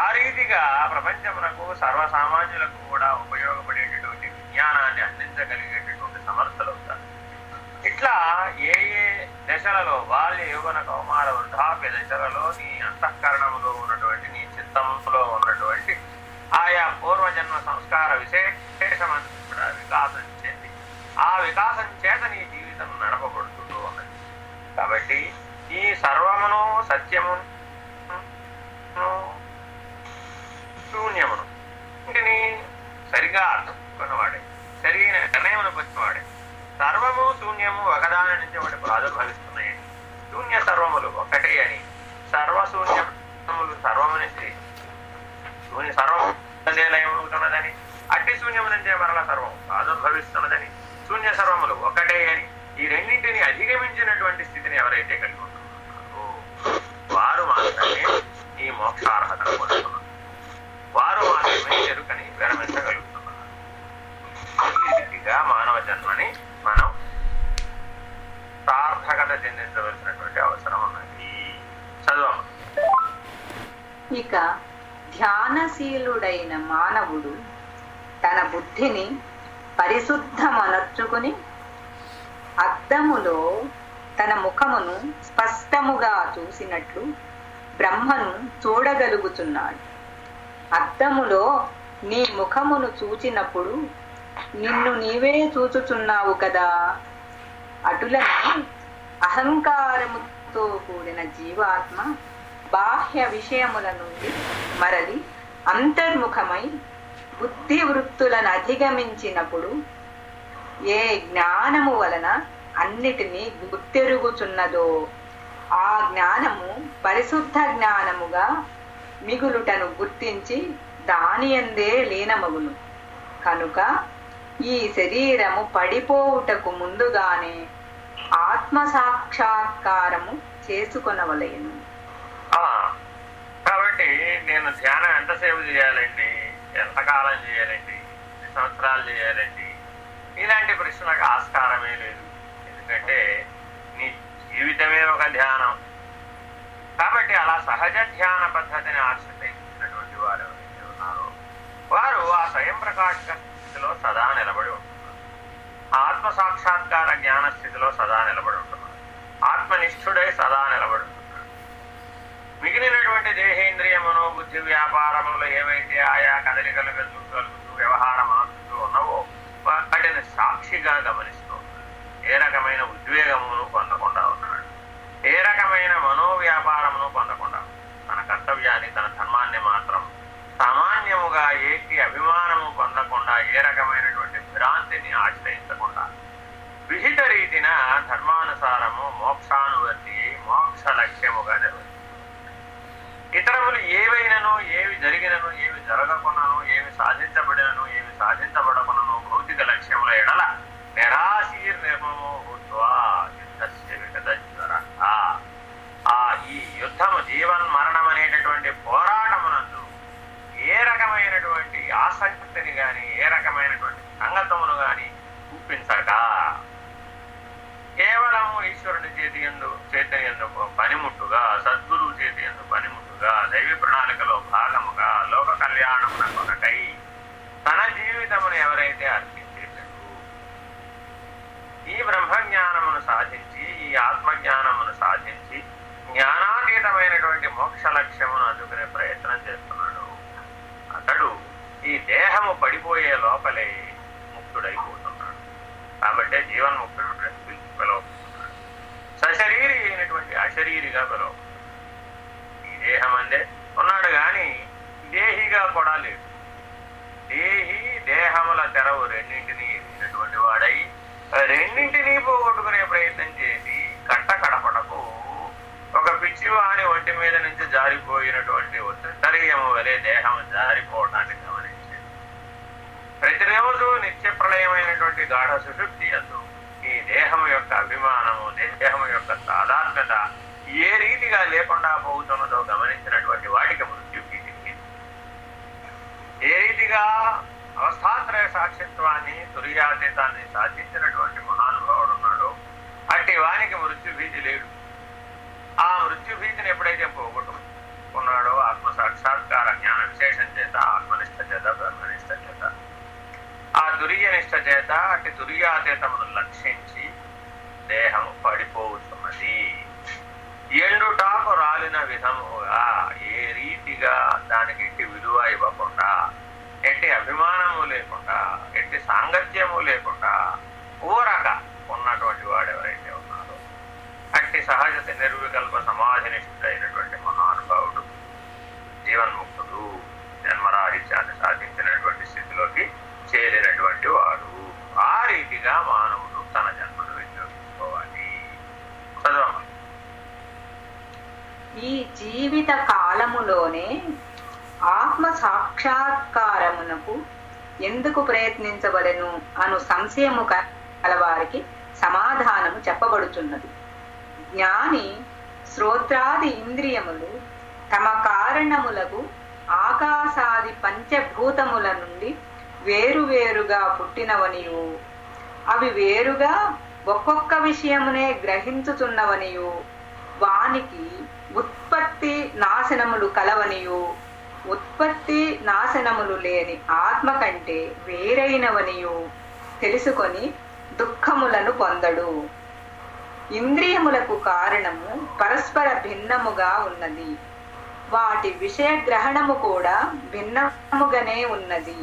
ఆ రీతిగా ప్రపంచమునకు సర్వసామాన్యులకు కూడా ఉపయోగపడేటటువంటి విజ్ఞానాన్ని అందించగలిగేటటువంటి సమర్థత ఇట్లా ఏ ఏ దశలలో బాల్య యువన కౌమార వృద్ధాప్య దశలలో నీ అంతఃకరణములో ఉన్నటువంటి నీ చిత్తంలో ఉన్నటువంటి ఆయా పూర్వజన్మ సంస్కార విశేషమంతా కూడా వికాసం చెంది ఆ వికాసం చేత నీ జీవితం నడపబడుతూ ఉన్నది కాబట్టి ఈ సర్వమును సత్యమును శూన్యమును ఇంటిని సరిగా అర్థకున్నవాడే సరైన నిర్ణయమును పొందినవాడే. సర్వము శూన్యము ఒకదాని నుంచి ఒకటి ప్రాదుర్భవిస్తున్నాయని శూన్య సర్వములు ఒకటే అని. సర్వశూన్యములు సర్వము నుంచి శూన్య సర్వము లయమవుతున్నదని అట్టి శూన్యము నుంచే మరల సర్వం ప్రాదుర్భవిస్తున్నదని. శూన్య సర్వములు ఒకటే అని. ఈ రెండింటిని అధిగమించినటువంటి స్థితిని ఎవరైతే కలిగి ఉంటున్నారో వారు మాత్రమే ఈ మోక్షార్హత పొందుతున్నారు. వారు మాత్రమే ఎరుకని విరమించగలుగుతున్నారు. ఈ రీతిగా మానవ జన్మని సార్థకత చెందించవలసినటువంటి అవసరం ఉన్నది. చదువు ఇక ధ్యానశీలుడైన మానవుడు తన బుద్ధిని పరిశుద్ధమనర్చుకుని అద్దములో తన ముఖమును స్పష్టముగా చూసినట్లు బ్రహ్మను చూడగలుగుతున్నాడు. అద్దములో నీ ముఖమును చూచినప్పుడు నిన్ను నీవే చూచుచున్నావు కదా. అటులని అహంకారముతో కూడిన జీవాత్మ బాహ్య విషయముల నుండి మరలి అంతర్ముఖమై బుద్ధి వృత్తులను అధిగమించినప్పుడు ఏ జ్ఞానము వలన అన్నిటినీ గుర్తెరుగుచున్నదో ఆ జ్ఞానము పరిశుద్ధ జ్ఞానముగా మిగులుటను గుర్తించి దాని దానియందే లీనమగును. కనుక ఈ శరీరము పడిపోవుటకు ముందుగానే ఆత్మ సాక్షాత్కారము చేసుకొనవలయను ఆ, కాబట్టి నేను ధ్యానం ఎంతసేపు చేయాలండి? ఎంతకాలం చేయాలండి? ఎన్ని సంవత్సరాలు చేయాలండి? ఇలాంటి ప్రశ్నలకు ఆస్కారమే లేదు. ఎందుకంటే నీ జీవితమే ఒక ధ్యానం. కాబట్టి అలా సహజ ధ్యాన పద్ధతిని ఆశ్రయించినటువంటి వారు ఎవరైతే ఉన్నారో వారు ఆ స్వయం ప్రకాశక స్థితిలో సదా నిలబడి ఉంటారు. ఆత్మ సాక్షాత్కార జ్ఞాన స్థితిలో సదా నిలబడి ఆత్మనిష్ఠుడే ఆత్మనిష్ఠుడై సదా నిలబడి మిగిలినటువంటి దేహేంద్రియ మనోబుద్ధి వ్యాపారములు ఏవైతే ఆయా కదలికలు కలుగుతూ వ్యవహార మనస్సులు ఉన్నావో వాటిని సాక్షిగా గమనిస్తూ ఏ రకమైన ఉద్వేగమును పొందకుండా ఉన్నాడు. ఏ రకమైన మనోవ్యాపారమును పొందకుండా తన కర్తవ్యాన్ని తన ధర్మాన్ని మాత్రం సామాన్యముగా ఏటి అభిమానము పొందకుండా ఏ రకమైనటువంటి భ్రాంతిని ఆశ్రయించకుండా విహిత రీతిన ధర్మానుసారము మోక్షానువర్తి మోక్ష లక్ష్యముగా నిర్వహించారు ఇతరములు ఏవైనను ఏవి జరిగినను ఏవి జరగకున్నను ఏవి సాధించబడినను ఏవి సాధించబడకున్నను భౌతిక లక్ష్యముల ఎడల నిరాశీర్ నిర్మమో భూత్వా యుద్ధస్య ఆ ఈ యుద్ధము జీవన్ మరణం అనేటటువంటి పోరాటమునందు ఏ రకమైనటువంటి ఆసక్తిని గాని ఏ రకమైనటువంటి సంగతమును గాని చూపించక కేవలము ఈశ్వరుని చేతి ఎందు చైతన్యందు పనిముట్టుగా సద్గురువు చేతి ఎందు పనిముట్టుగా దైవీ ప్రణాళికలో భాగముగా లోక కళ్యాణం కొనకై తన జీవితమును ఎవరైతే అర్పించేటట్టు ఈ బ్రహ్మజ్ఞానమును సాధించి ఈ ఆత్మజ్ఞానమును సాధించి జ్ఞానాతీతమైనటువంటి మోక్ష లక్ష్యమును అందుకునే ప్రయత్నం చేస్తున్నాడు. అతడు ఈ దేహము పడిపోయే లోపలే ముక్తుడైపోతున్నాడు. కాబట్టి జీవన్ముక్తుడు అయినటువంటి అశరీరిగా ఈ దేహం అందే ఉన్నాడు కానీ దేహిగా కూడా లేడు దేహి దేహముల తెరవు రెండింటినీ ఎదిగినటువంటి వాడై రెండింటినీ పోగొట్టుకునే ప్రయత్నం చేసి కట్ట కడపడకు ఒక పిచ్చివాని ఒంటి మీద నుంచి జారిపోయినటువంటి ఉత్తరీయము వలె దేహం జారిపోవటాన్ని గమనించింది. ప్రతిరోజు నిత్య ప్రళయమైనటువంటి గాఢ సుషుప్తి అందు ఈ దేహము యొక్క అభిమానము దేహము యొక్క సాధాత్మత ఏ రీతిగా లేకుండా పోతున్నదో గమనించినటువంటి వాటికి మృత్యు ఏ రీతిగా అవస్థాత్రయ సాక్షిత్వాన్ని తుర్యాతీతాన్ని సాధించినటువంటి మహానుభావుడు ఉన్నాడో అట్టి వానికి మృత్యుభీతి లేడు. ఆ మృత్యుభీతిని ఎప్పుడైతే పోగొట్టుకున్నాడో ఆత్మ సాక్షాత్కార జ్ఞాన విశేషం చేత ఆత్మనిష్ట చేత బ్రహ్మనిష్ట చేత ఆ దుర్యనిష్ట చేత అట్టి తురియాతీతమును లక్షించి దేహము పడిపోతున్నది. ఎండుటాకు రాలిన విధముగా ఏ రీతిగా దానికి ఎట్టి విలువ ఇవ్వకుండా ఎట్టి అభిమానము లేకుండా ఎట్టి సాంగత్యము లేకుండా ఊరక ఉన్నటువంటి వాడు ఎవరైతే ఉన్నారో అట్టి సహజ నిర్వికల్ప సమాధినిష్ఠుడైనటువంటి మహానుభావుడు జీవన్ముక్తుడు జన్మరాహిత్యాన్ని సాధించినటువంటి స్థితిలోకి చేరిన వాడు ఆ రీతిగా మానవుడు తన జన్మను వినియోగించుకోవాలి చదవమ్మా ఈ జీవిత కాలములోనే ఆత్మ సాక్షాత్కారమునకు ఎందుకు ప్రయత్నించవలను అను సంశయము కలవారికి సమాధానము చెప్పబడుచున్నది. జ్ఞాని శ్రోత్రాది ఇంద్రియములు తమ కారణములకు ఆకాశాది పంచభూతముల నుండి వేరువేరుగా పుట్టినవనియు. అవి వేరుగా ఒక్కొక్క విషయమునే గ్రహించుతున్నవనియు వానికి ఉత్పత్తి నాశనములు కలవనియు. ఉత్పత్తి నాశనములు లేని ఆత్మ కంటే వేరైనవనియు. తెలుసుకొని దుఃఖములను పొందడు. ఇంద్రియములకు కారణము పరస్పర భిన్నముగా ఉన్నది. వాటి విషయ గ్రహణము కూడా భిన్నముగానే ఉన్నది.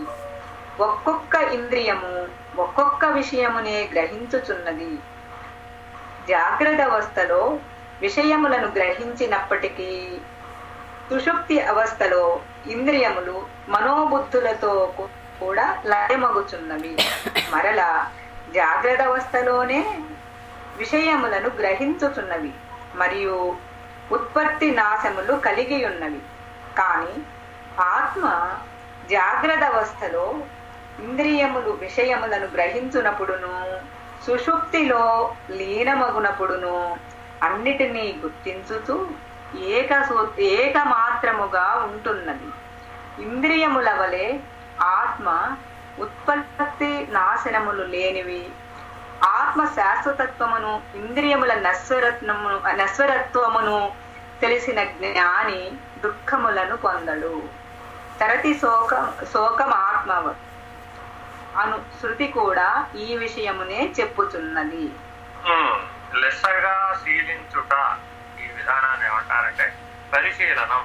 ఒక్కొక్క ఇంద్రియము ఒక్కొక్క విషయమునే గ్రహించుచున్నది. జాగ్రత్త అవస్థలో విషయములను గ్రహించినప్పటికీ సుషుప్తి అవస్థలో ఇంద్రియములు మనోబుద్ధులతో కూడా లయమగుచున్నవి. మరలా జాగ్రత్త అవస్థలోనే విషయములను గ్రహించుచున్నవి మరియు ఉత్పత్తి నాశములు కలిగి ఉన్నవి కానీ ఆత్మ జాగ్రత్త అవస్థలో ఇంద్రియములు విషయములను గ్రహించునప్పుడును సుషుప్తిలో లీనమగునప్పుడును అన్నిటినీ గుర్తించుతూ ఏక ఏకమాత్రముగా ఉంటున్నది. ఇంద్రియముల వలె ఆత్మ ఉత్పత్తి నాశనములు లేనివి. ఆత్మ శాశ్వతత్వమును ఇంద్రియముల నశ్వరత్నము నశ్వరత్వమును తెలిసిన జ్ఞాని దుఃఖములను పొందడు. తరతి శోక శోకం ఆత్మవ అను శృతి కూడా ఈ విషయమునే చెప్పుచున్నది. లెస్సగా శీలించుట ఈ విధానాన్ని ఏమంటారంటే పరిశీలనం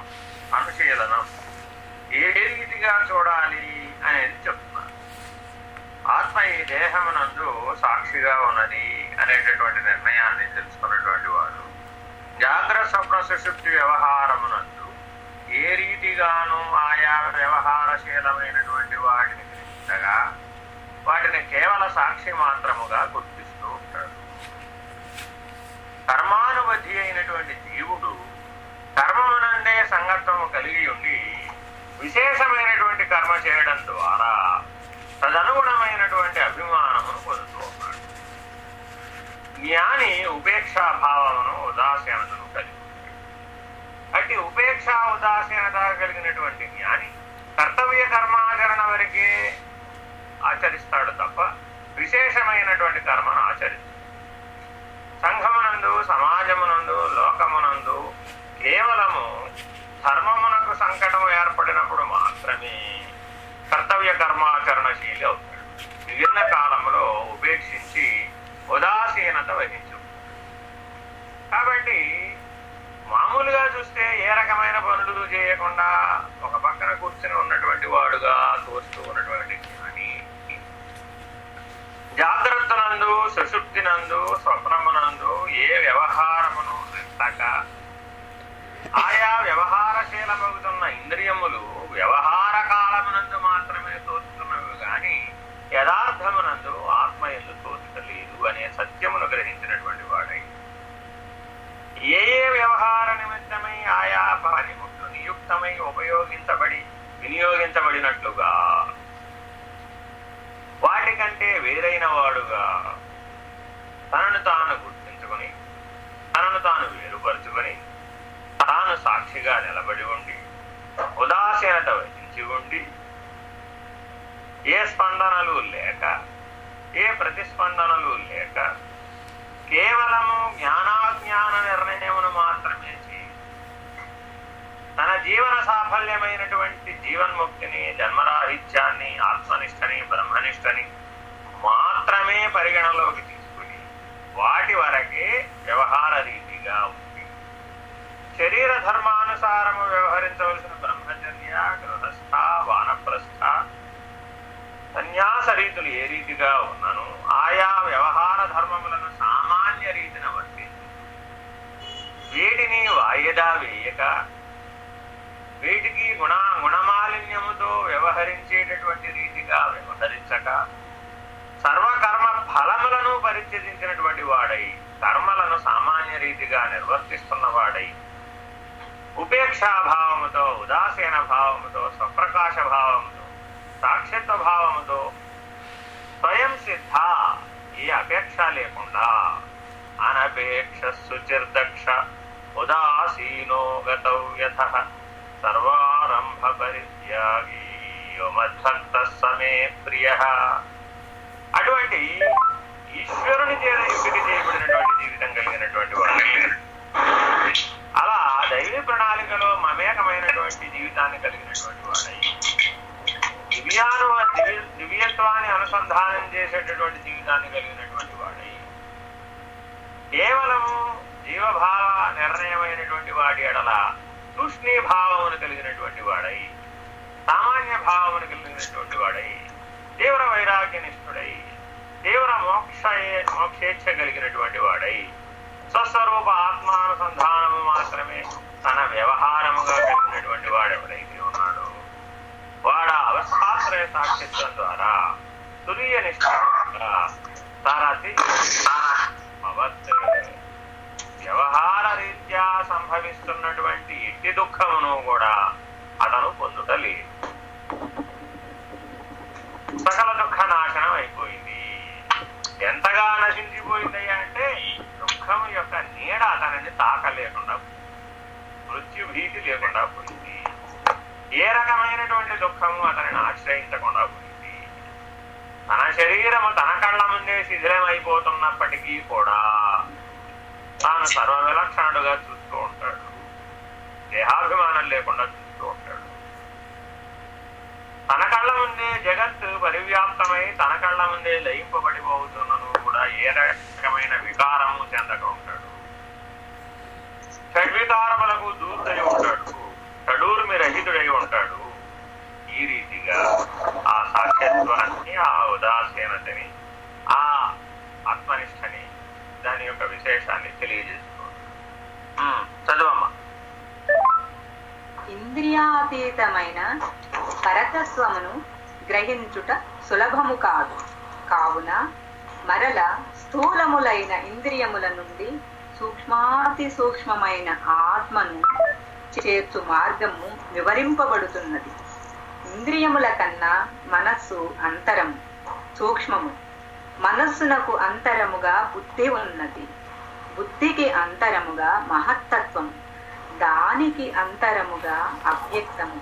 అనుశీలనం. ఏ రీతిగా చూడాలి అనేది చెప్తున్నారు. ఆత్మ ఈ దేహమునందు సాక్షిగా ఉన్నది అనేటటువంటి నిర్ణయాన్ని తెలుసుకున్నటువంటి వాడు జాగ్రత్త స్వప్న సుషుప్తి వ్యవహారమునందు ఏ రీతిగాను ఆయా వ్యవహారశీలమైనటువంటి వాటిని గ్రహించగా వాటిని కేవల సాక్షి మాత్రముగా గుర్తు కర్మానుబద్ధి అయినటువంటి జీవుడు కర్మమునందే సంగత్వము కలిగి ఉండి విశేషమైనటువంటి కర్మ చేయడం ద్వారా తదనుగుణమైనటువంటి అభిమానమును పొందుతూ ఉన్నాడు. జ్ఞాని ఉపేక్షాభావమును ఉదాసీనతను కలిగి అంటే ఉపేక్ష ఉదాసీనత కలిగినటువంటి జ్ఞాని కర్తవ్య కర్మాచరణ వరకే ఆచరిస్తాడు తప్ప విశేషమైనటువంటి కర్మను ఆచరిస్తాడు సంఘమునందు సమాజమునందు లోకమునందు కేవలము ధర్మమునకు సంకటము ఏర్పడినప్పుడు మాత్రమే కర్తవ్య కర్మాచరణశీలి అవుతాడు. విభిన్న కాలంలో ఉపేక్షించి ఉదాసీనత వహించు. కాబట్టి మామూలుగా చూస్తే ఏ రకమైన పనులు చేయకుండా ఒక పక్కన కూర్చుని ఉన్నటువంటి వాడుగా తోస్తూ ఉన్నటువంటి జ్ఞాని జాగ్రత్తనందు సుషుప్తినందు స్వప్నమునందు ఏ వ్యవహారమును ఎత్తక ఆయా వ్యవహారశీలమగుతున్న ఇంద్రియములు వ్యవహార కాలమునందు మాత్రమే తోచుతున్నవి గాని యథార్థమునందు ఆత్మ ఎందు తోచుటలేదు అనే సత్యమును గ్రహించినటువంటి వాడై. ఏ ఏ వ్యవహార నిమిత్తమై ఆయా పనిముట్లు నియుక్తమై ఉపయోగించబడి వినియోగించబడినట్లుగా కంటే వేరైన వాడుగా తనను తాను గుర్తించుకొని తనను తాను వేరుపరుచుకొని తాను సాక్షిగా నిలబడి ఉండి ఉదాసీనత వహించి ఉండి ఏ స్పందనలు లేక ఏ ప్రతిస్పందనలు లేక కేవలము జ్ఞానాజ్ఞాన నిర్ణయమును మాత్రమే తన జీవన సాఫల్యమైనటువంటి జీవన్ముక్తిని జన్మరాహిత్యాన్ని ఆత్మనిష్టని బ్రహ్మనిష్టని మాత్రమే పరిగణలోకి తీసుకుని వాటి వరకే వ్యవహార రీతిగా ఉంది. శరీర ధర్మానుసారము వ్యవహరించవలసిన బ్రహ్మచర్య గృహస్థ వానప్రస్థ సన్యాస రీతులు ఏ రీతిగా ఉన్నను ఆయా వ్యవహార ధర్మములను సామాన్య రీతిన వర్తించు వీటిని వాయిదా వేయక వీటికి గుణ గుణమాలిన్యముతో వ్యవహరించేటటువంటి రీతిగా వ్యవహరించక సర్వకర్మ ఫలములను పరిత్యజించినటువంటి వాడై కర్మలను సామాన్య రీతిగా నిర్వర్తిస్తున్న వాడై ఉపేక్షాభావముతో ఉదాసీన భావముతో స్వప్రకాశ భావముతో సాక్షిత్వ భావముతో స్వయం సిద్ధ అపేక్ష లేకుండా అనపేక్ష సుచిర్దక్ష ఉదాసీనో గతవ్యథ సర్వారంభ పరిత్యాగి మద్భక్త సమే ప్రియ అటువంటి ఈశ్వరుని చేత ఎంపిక చేయబడినటువంటి జీవితం కలిగినటువంటి వాడు. అలా దైవ ప్రణాళికలో మమేకమైనటువంటి జీవితాన్ని కలిగినటువంటి వాడై దివ్యాను దివ్య దివ్యత్వాన్ని అనుసంధానం చేసేటటువంటి జీవితాన్ని కలిగినటువంటి వాడై కేవలము జీవభావ నిర్ణయమైనటువంటి వాడి ఎడల తూష్ణీభావమును కలిగినటువంటి వాడై సామాన్య భావమును కలిగినటువంటి వాడై తీవ్ర వైరాగ్యనిష్ఠుడై తీవ్ర మోక్ష మోక్షేచ్ఛ కలిగినటువంటి వాడై స్వస్వరూప ఆత్మానుసంధానము మాత్రమే తన వ్యవహారముగా కలిగినటువంటి వాడెవడైతే ఉన్నాడు వాడ అవస్థాశ్రయ సాక్షిత్వం ద్వారా తురియ నిష్ఠగా తరతి వ్యవహార రీత్యా సంభవిస్తున్నటువంటి ఎట్టి దుఃఖమును కూడా అతను పొందుటలేదు సకల దుఃఖ నాశనం అయిపోయింది. ఎంతగా నశించిపోయిందయ్యా అంటే ఈ దుఃఖం యొక్క నీడ అతనిని తాకలేకుండా పోయింది. మృత్యు భీతి లేకుండా పోయింది. ఏ రకమైనటువంటి దుఃఖము అతనిని ఆశ్రయించకుండా పోయింది. తన శరీరము తన కళ్ళ ముందే శిథిలమైపోతున్నప్పటికీ కూడా తాను సర్వవిలక్షణుడుగా చూస్తూ ఉంటాడు. దేహాభిమానం లేకుండా చూస్తూ తన కళ్ళ ముందే జగత్తు పరివ్యాప్తమై తన కళ్ళ ముందే లయింపబడిపోతున్నను కూడా ఏ రకమైన వికారము చెందక ఉంటాడు. షడ్వికారములకు దూర్తయి ఉంటాడు. షడూర్మి రహితుడై ఉంటాడు. ఈ రీతిగా ఆ సాక్ష్యత్వాన్ని ఆ ఉదాసీనతని ఆ ఆత్మనిష్టని దాని యొక్క విశేషాన్ని తెలియజేసుకోండి చదువమ్మా. ఇంద్రియాతీతమైన పరతత్వమును గ్రహించుట సులభము కాదు. కావున మరల స్థూలములైన ఇంద్రియముల నుండి సూక్ష్మాతి సూక్ష్మమైన ఆత్మను చేర్చు మార్గము వివరింపబడుతున్నది. ఇంద్రియముల కన్నా మనస్సు అంతరము సూక్ష్మము. మనస్సునకు అంతరముగా బుద్ధి ఉన్నది. బుద్ధికి అంతరముగా మహత్తత్వము దానికి అంతరముగా అవ్యక్తము.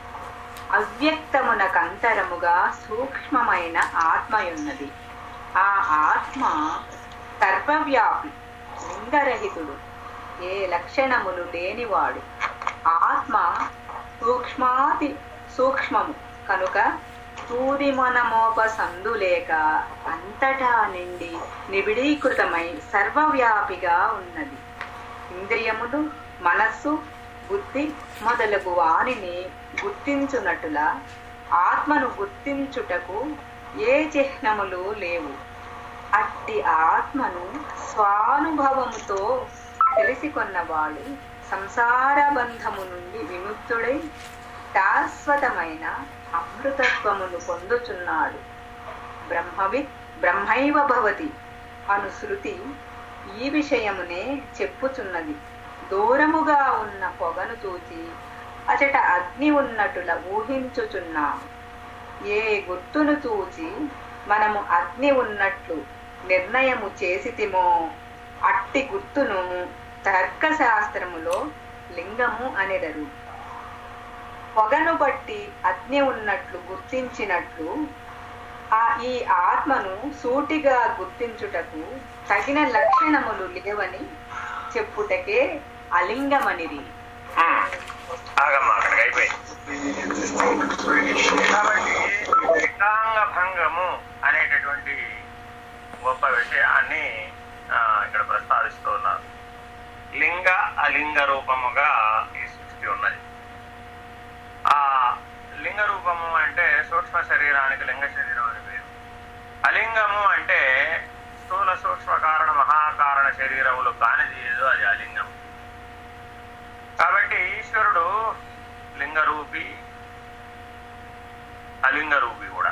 అవ్యక్తమునకు అంతరముగా సూక్ష్మమైన ఆత్మయున్నది. ఆ ఆత్మ సర్వవ్యాపి లింగరహితుడు ఏ లక్షణములు లేనివాడు. ఆత్మ సూక్ష్మాతి సూక్ష్మము. కనుక సందులేక అంతటా నిండి నిబిడీకృతమై సర్వవ్యాపిగా ఉన్నది. ఇంద్రియములు మనస్సు బుద్ధి మొదలగు వానిని గుర్తించునట్టులా ఆత్మను గుర్తించుటకు ఏ చిహ్నములు లేవు. అట్టి ఆత్మను స్వానుభవముతో తెలిసికొన్నవాడు సంసార బంధము నుండి విముక్తుడై శాశ్వతమైన అమృతత్వమును పొందుచున్నాడు. బ్రహ్మవిత్ బ్రహ్మైవ భవతి. అను శృతి ఈ విషయమునే చెప్పుచున్నది. దూరముగా ఉన్న పొగను చూచి అచట అగ్ని ఉన్నట్టుల ఊహించుచున్నాము ఏ గుర్తును చూచి మనము అగ్ని ఉన్నట్లు నిర్ణయము చేసితిమో అట్టి గుర్తును తర్కశాస్త్రములో లింగము అనెదరు. పొగను బట్టి అగ్ని ఉన్నట్లు గుర్తించినట్లు ఆ ఈ ఆత్మను సూటిగా గుర్తించుటకు తగిన లక్షణములు లేవని చెప్పుటకే అలింగం అనేది. కాబట్టి భంగము అనేటటువంటి గొప్ప విషయాన్ని ఆ, ఇక్కడ ప్రస్తావిస్తూ ఉన్నారు. లింగ అలింగ రూపముగా ఈ సృష్టి ఉన్నది. ఆ లింగ రూపము అంటే సూక్ష్మ శరీరానికి లింగ శరీరం అని పేరు. అలింగము అంటే స్థూల సూక్ష్మ కారణ మహాకారణ శరీరములు కానిది ఏదో అది అలింగం. అంటే ఈశ్వరుడు లింగరూపి అలింగరూపి కూడా.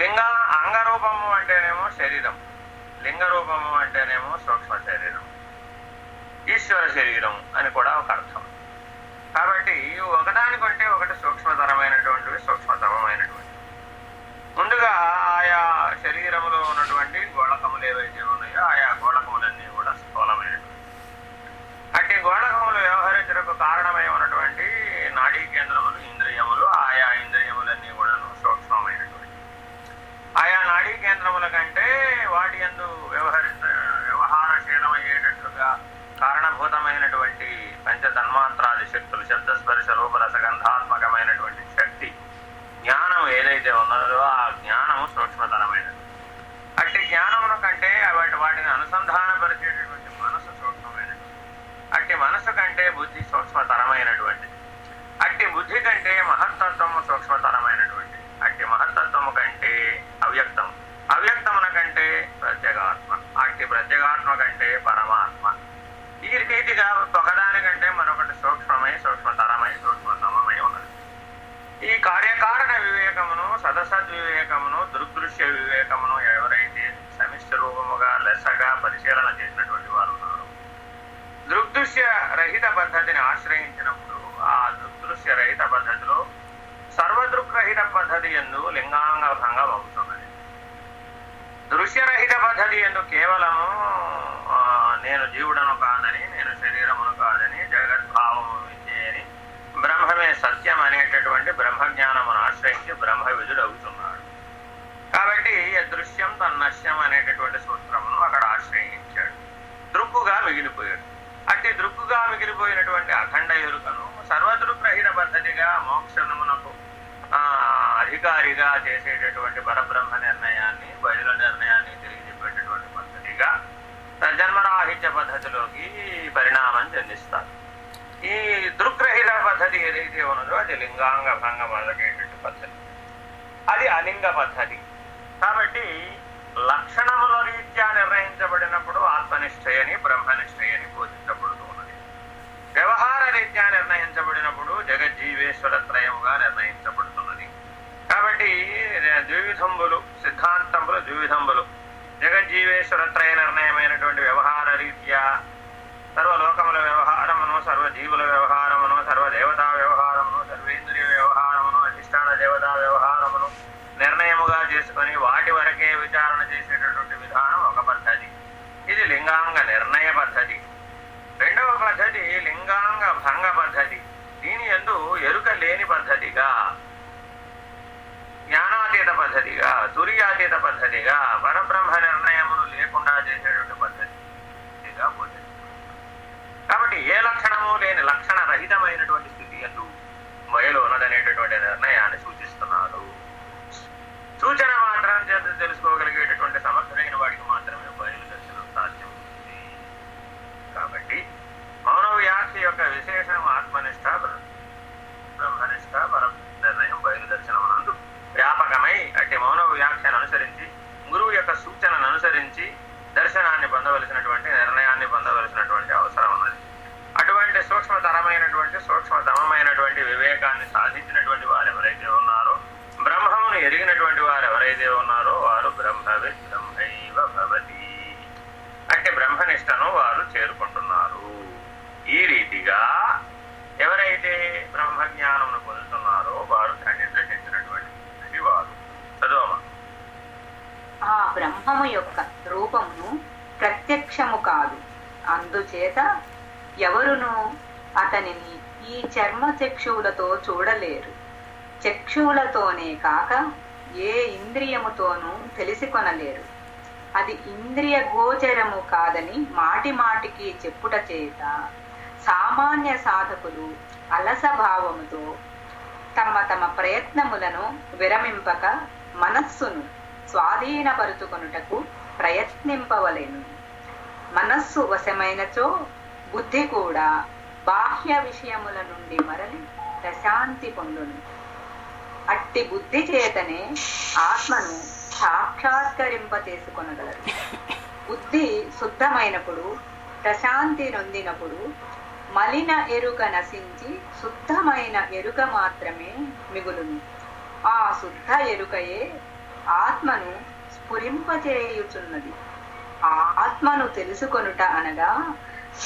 లింగ అంగరూపము అంటేనేమో శరీరం. లింగరూపము అంటేనేమో సూక్ష్మ శరీరం. ఈశ్వర శరీరం అని కూడా ఒక అర్థం. కాబట్టి ఒకదానికంటే ఒకటి సూక్ష్మతరమైనటువంటివి సూక్ష్మతరమైనటువంటి ముందుగా ఆయా శరీరములో ఉన్నటువంటి గోళకములు ఏవైతే ఉన్నాయో ఆయా గోళకములన్నీ కూడా స్థూలమైనటువంటి అట్టి గోళకములు వ్యవహరించడానికి కారణమై ఉన్నటువంటి నాడీ కేంద్రములు ఇంద్రియములు ఆయా ఇంద్రియములన్నీ కూడాను సూక్ష్మమైనటువంటి ఆయా నాడీ కేంద్రముల కంటే వాటి యందు వ్యవహరించ వ్యవహారశీలమయ్యేటట్లుగా కారణభూతమైనటువంటి పంచ శక్తులు శబ్దస్పర్శ రూపరసగంధాత్మకమైనటువంటి శక్తి. జ్ఞానం ఏదైతే ఉన్నదో ఆ జ్ఞానము సూక్ష్మతరమైనది. అట్టి జ్ఞానమును కంటే వాటి వాటిని అనుసంధానపరిచేటటువంటి మనసు సూక్ష్మమైనది. అట్టి మనసు కంటే బుద్ధి సూక్ష్మతరమైనటువంటి. అట్టి బుద్ధి కంటే మహత్తత్వము సూక్ష్మతరమైనటువంటి. అట్టి మహత్తత్వము కంటే అవ్యక్తం అవ్యక్తమున కంటే ప్రత్యేగాత్మ అట్టి ప్రత్యేగాత్మ కంటే పరమాత్మ ఈ రీతిగా ఒకదానికంటే మరొకటి సూక్ష్మమై సూక్ష్మతరమై సూక్ష్మతమమై ఉన్నది ఈ కార్యకారణ వివేకమును సదసద్ వివేకమును దృగ్దృశ్య వివేకమును ఎవరైతే సమిష్టి రూపముగా లెస్సగా పరిశీలన చేసినటువంటి వారు ఉన్నారు దృగ్దృశ్య రహిత పద్ధతిని ఆశ్రయించినప్పుడు ఆ దృగ్దృశ్య రహిత పద్ధతిలో సర్వదృక్రహిత పద్ధతి ఎందు లింగాంగ భంగం అవుతున్నది. దృశ్యరహిత పద్ధతి ఎందు కేవలము నేను జీవుడను కాదని నేను శరీరమును కాదని జగద్భావము విద్యని బ్రహ్మమే సత్యం అనేటటువంటి బ్రహ్మజ్ఞానమును ఆశ్రయించి బ్రహ్మ విధుడవుతున్నాడు కాబట్టి దృశ్యం తన్నశ్యం అనేటటువంటి సూత్రమును అక్కడ ఆశ్రయించాడు. దృక్కుగా మిగిలిపోయాడు. అట్టి దృక్కుగా మిగిలిపోయినటువంటి అఖండ ఎరుకను సర్వదృక్రహిత పద్ధతిగా మోక్షమునకు ఆ, అధికారిగా చేసేటటువంటి పరబ్రహ్మ నిర్ణయాన్ని బయలు నిర్ణయాన్ని తెలియజెప్పేటటువంటి పద్ధతిగా సజన్మరాహిత్య పద్ధతిలోకి పరిణామం చెందిస్తారు ఈ దృగ్రహీత పద్ధతి ఏదైతే ఉన్నదో అది లింగాంగ భంగం అలగేటట్టు పద్ధతి. అది అలింగ పద్ధతి. కాబట్టి లక్షణముల రీత్యా నిర్ణయించబడినప్పుడు ఆత్మనిష్టయని బ్రహ్మనిష్టయని బోధించబడుతున్నది వ్యవహార రీత్యా నిర్ణయించబడినప్పుడు జగజ్జీవేశ్వర త్రయముగా నిర్ణయించబడుతున్నది. కాబట్టి ద్వివిధంబులు సిద్ధాంతములు ద్వివిధంబులు. జగజ్జీవేశ్వర త్రయ నిర్ణయమైనటువంటి వ్యవహార రీత్యా సర్వలోకముల వ్యవహారమును సర్వజీవుల వ్యవహారం సర్వదేవతా వ్యవహారమును సర్వేంద్రియ వ్యవహారమును అధిష్టాన దేవతా వ్యవహారమును నిర్ణయముగా చేసుకొని వాటి వరకే విచారణ చేసేటటువంటి విధానం ఒక పద్ధతి ఇది లింగాంగ నిర్ణయ పద్ధతి. రెండవ పద్ధతి లింగాంగ భంగ పద్ధతి. దీని ఎందు ఎరుక లేని పద్ధతిగా జ్ఞానాతీత పద్ధతిగా తుర్యాతీత పద్ధతిగా పరబ్రహ్మ నిర్ణయమును లేకుండా చేసేటువంటి పద్ధతిగా కాబట్టి ఏ లక్షణము లేని లక్షణ రహితమైనటువంటి స్థితి ఎందు బయలు ఉన్నదనేటటువంటి నిర్ణయం సూచిస్తున్నారు సూచన మాత్రం చేత తెలుసుకోగలిగేటటువంటి సమర్థుడైన వాడికి మాత్రమే బయలు దర్శనం సాధ్యమవుతుంది కాబట్టి మౌన వ్యాఖ్య యొక్క విశేషం ఆత్మనిష్ట బ్రహ్మనిష్ట పర నిర్ణయం బయలు దర్శనం నందు వ్యాపకమై అట్టి మౌన వ్యాఖ్యను అనుసరించి గురువు యొక్క సూచనను అనుసరించి దర్శనాన్ని పొందవలసినటువంటి నిర్ణయాన్ని పొందవలసినటువంటి అవసరం ఉన్నది అటువంటి సూక్ష్మతరమైనటువంటి సూక్ష్మతమమైనటువంటి వివేకాన్ని సాధించినటువంటి వారు ఎవరైతే ఉన్నారో బ్రహ్మమును ఎరిగినటువంటి వారు ఎవరైతే ఉన్నారో వారు బ్రహ్మవి బ్రహ్మైవ భవతి అంటే బ్రహ్మనిష్టను వారు చేరుకుంటున్నారు ఈ రీతిగా ఎవరైతే బ్రహ్మజ్ఞానమును పొందుతున్నారో వారు దాన్ని గ్రహించినటువంటి వారు చదువమా ఆ బ్రహ్మము యొక్క రూపమును ప్రత్యక్షము కాదు. అందుచేత ఎవరును అతనిని ఈ చర్మ చక్షువులతో చూడలేరు. చక్షువులతోనే కాక ఏ ఇంద్రియముతోనూ తెలిసికొనలేరు. అది ఇంద్రియ గోచరము కాదని మాటి మాటికి చెప్పుట చేత సామాన్య సాధకులు అలసభావముతో తమ తమ ప్రయత్నములను విరమింపక మనస్సును స్వాధీనపరుచుకొనుటకు ప్రయత్నింపవలేను. మనస్సు వశమైనచో బుద్ధి కూడా బాహ్య విషయముల నుండి మరలి ప్రశాంతి పొందును. అట్టి బుద్ధి చేతనే ఆత్మను సాక్షాత్కరింప చేసుకొనగలరు బుద్ధి శుద్ధమైనప్పుడు ప్రశాంతి నొందినప్పుడు మలిన ఎరుక నశించి శుద్ధమైన ఎరుక మాత్రమే మిగులును. ఆ శుద్ధ ఎరుకయే ఆత్మను స్ఫురింపచేయుచున్నది. ఆత్మను తెలుసుకొనుట అనగా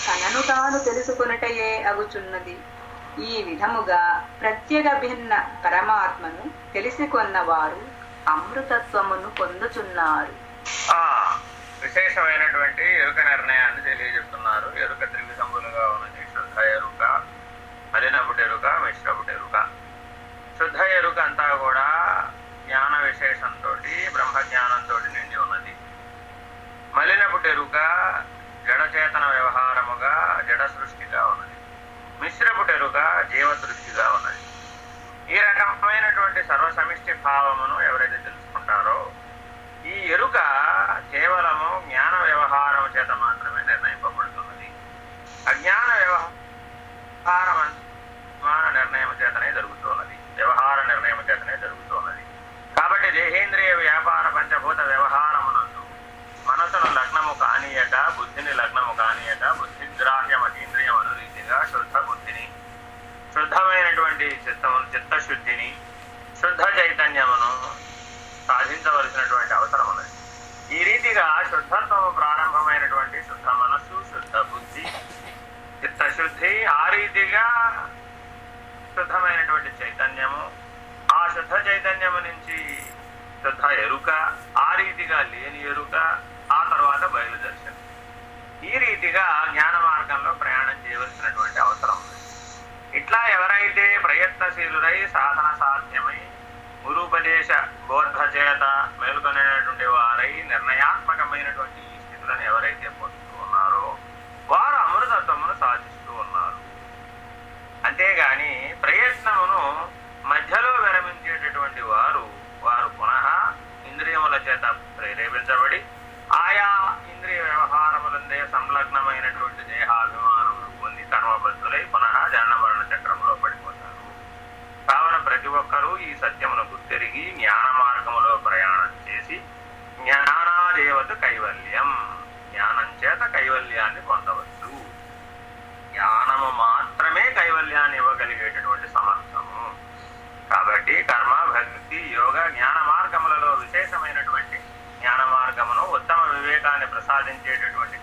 తనను తాను తెలుసుకొనుటయే అగుచున్నది. ఈ విధముగా ప్రత్యేక భిన్న పరమాత్మను తెలిసికొన్న వారు అమృతత్వమును పొందుచున్నారు. ఆ విశేషమైనటువంటి ఎరుక నిర్ణయాన్ని తెలియజెప్తున్నారు. ఎరుక త్రివిధములుగా ఉన్నది శుద్ధ ఎరుక మలినపుడు ఎరుక మిశ్రపుడు ఎరుక. శుద్ధ ఎరుక అంతా కూడా జ్ఞాన విశేషంతో బ్రహ్మ జ్ఞానంతో నిండి ఉన్నది మలినపుటి ఎరుక జడచేతన వ్యవహారముగా జడ సృష్టిగా ఉన్నది మిశ్రపుటి ఎరుక జీవ సృష్టిగా ఉన్నది ఈ రకమైనటువంటి సర్వసమిష్టి భావమును ఎవరైతే తెలుసుకుంటారో ఈ ఎరుక కేవలము జ్ఞాన వ్యవహారం చేత మాత్రమే నిర్ణయింపబడుతున్నది అజ్ఞాన వ్యవహారం అనుమాన నిర్ణయం చేతనే జరుగుతున్నది వ్యవహార నిర్ణయం చేతనే జరుగుతున్నది కాబట్టి దేహేంద్రియ వ్యాపార పంచభూత వ్యవహారమునందు మనసును లగ్నము కానీయక బుద్ధిని లగ్నము కానీయక బుద్ధిగ్రాహ్యం అతీంద్రియం రీతిగా శుద్ధ బుద్ధిని శుద్ధమైనటువంటి చిత్తము చిత్తశుద్ధిని శుద్ధ చైతన్యమును సాధించవలసినటువంటి అవసరం ఉన్నది. ఈ రీతిగా శుద్ధత్వము ప్రారంభమైనటువంటి శుద్ధ మనస్సు శుద్ధ బుద్ధి చిత్తశుద్ధి ఆ రీతిగా శుద్ధమైనటువంటి చైతన్యము ఆ శుద్ధ చైతన్యము నుంచి శుద్ధ ఎరుక ఆ రీతిగా లేని ఎరుక ఆ తర్వాత బయలుదర్శనం ఈ రీతిగా జ్ఞాన మార్గంలో ప్రయాణం చేయవలసినటువంటి అవసరం ఇట్లా ఎవరైతే ప్రయత్నశీలురై సాధన సాధ్యమై గురుపదేశ బోధ చేత మేలుకొనేటువంటి వారై నిర్ణయాత్మకమైనటువంటి ఈ స్థితులను ఎవరైతే పొందుతూ ఉన్నారో వారు అమృతత్వమును సాధిస్తూ ఉన్నారు. అంతేగాని ప్రయత్నమును మధ్యలో విరమించేటటువంటి వారు వారు పునః ఇంద్రియముల చేత ప్రేరేపించబడి ఆయా ఇంద్రియ వ్యవహారములందే సంలగ్నమైనటువంటి దేహాభిమానములు పొంది కర్మబద్ధులై పునః జనన మరణ చక్రంలో పడిపోతారు కావున ప్రతి ఒక్కరూ ఈ సత్యమును గుర్తెరిగి జ్ఞాన మార్గములో ప్రయాణం చేసి జ్ఞానాదేవత కైవల్యం జ్ఞానం చేత కైవల్యాన్ని పొందవచ్చు. జ్ఞానము మాత్రమే కైవల్యాన్ని ఇవ్వగలిగేటటువంటి సమర్థము. కాబట్టి కర్మ భక్తి యోగ జ్ఞాన మార్గములలో విశేషమైనటువంటి జ్ఞాన మార్గమును ఉత్తమ వివేకాన్ని ప్రసాదించేటటువంటి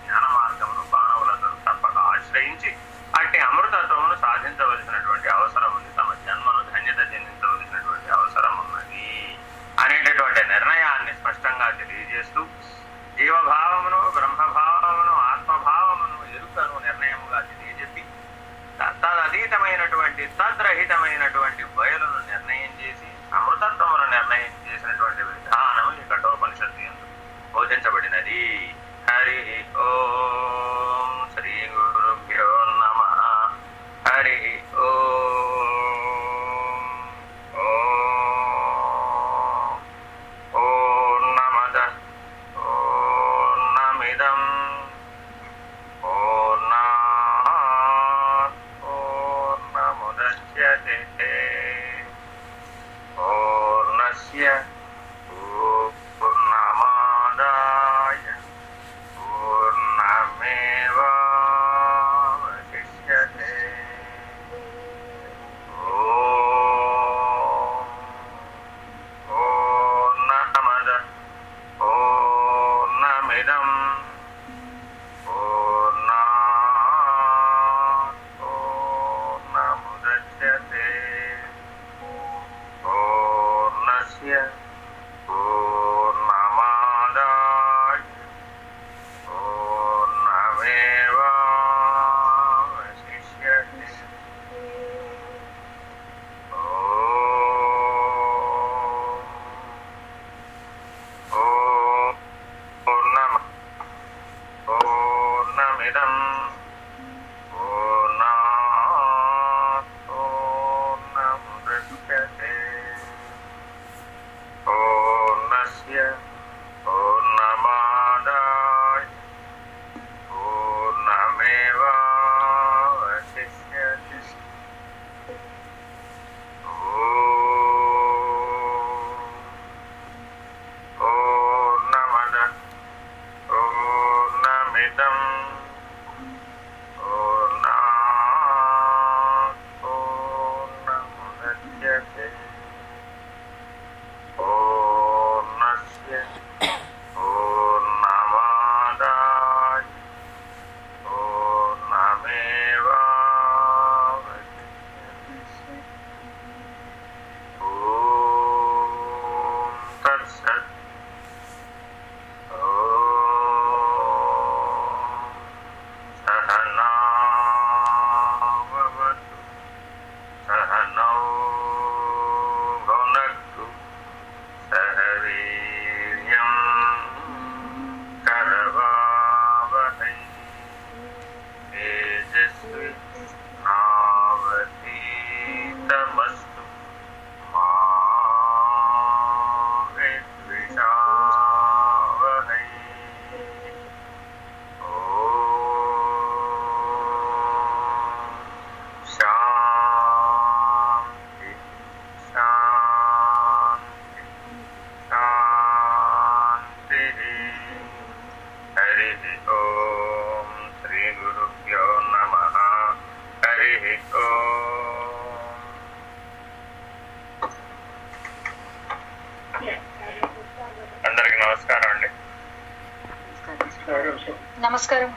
நமஸ்காரம்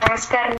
நமஸ்காரம்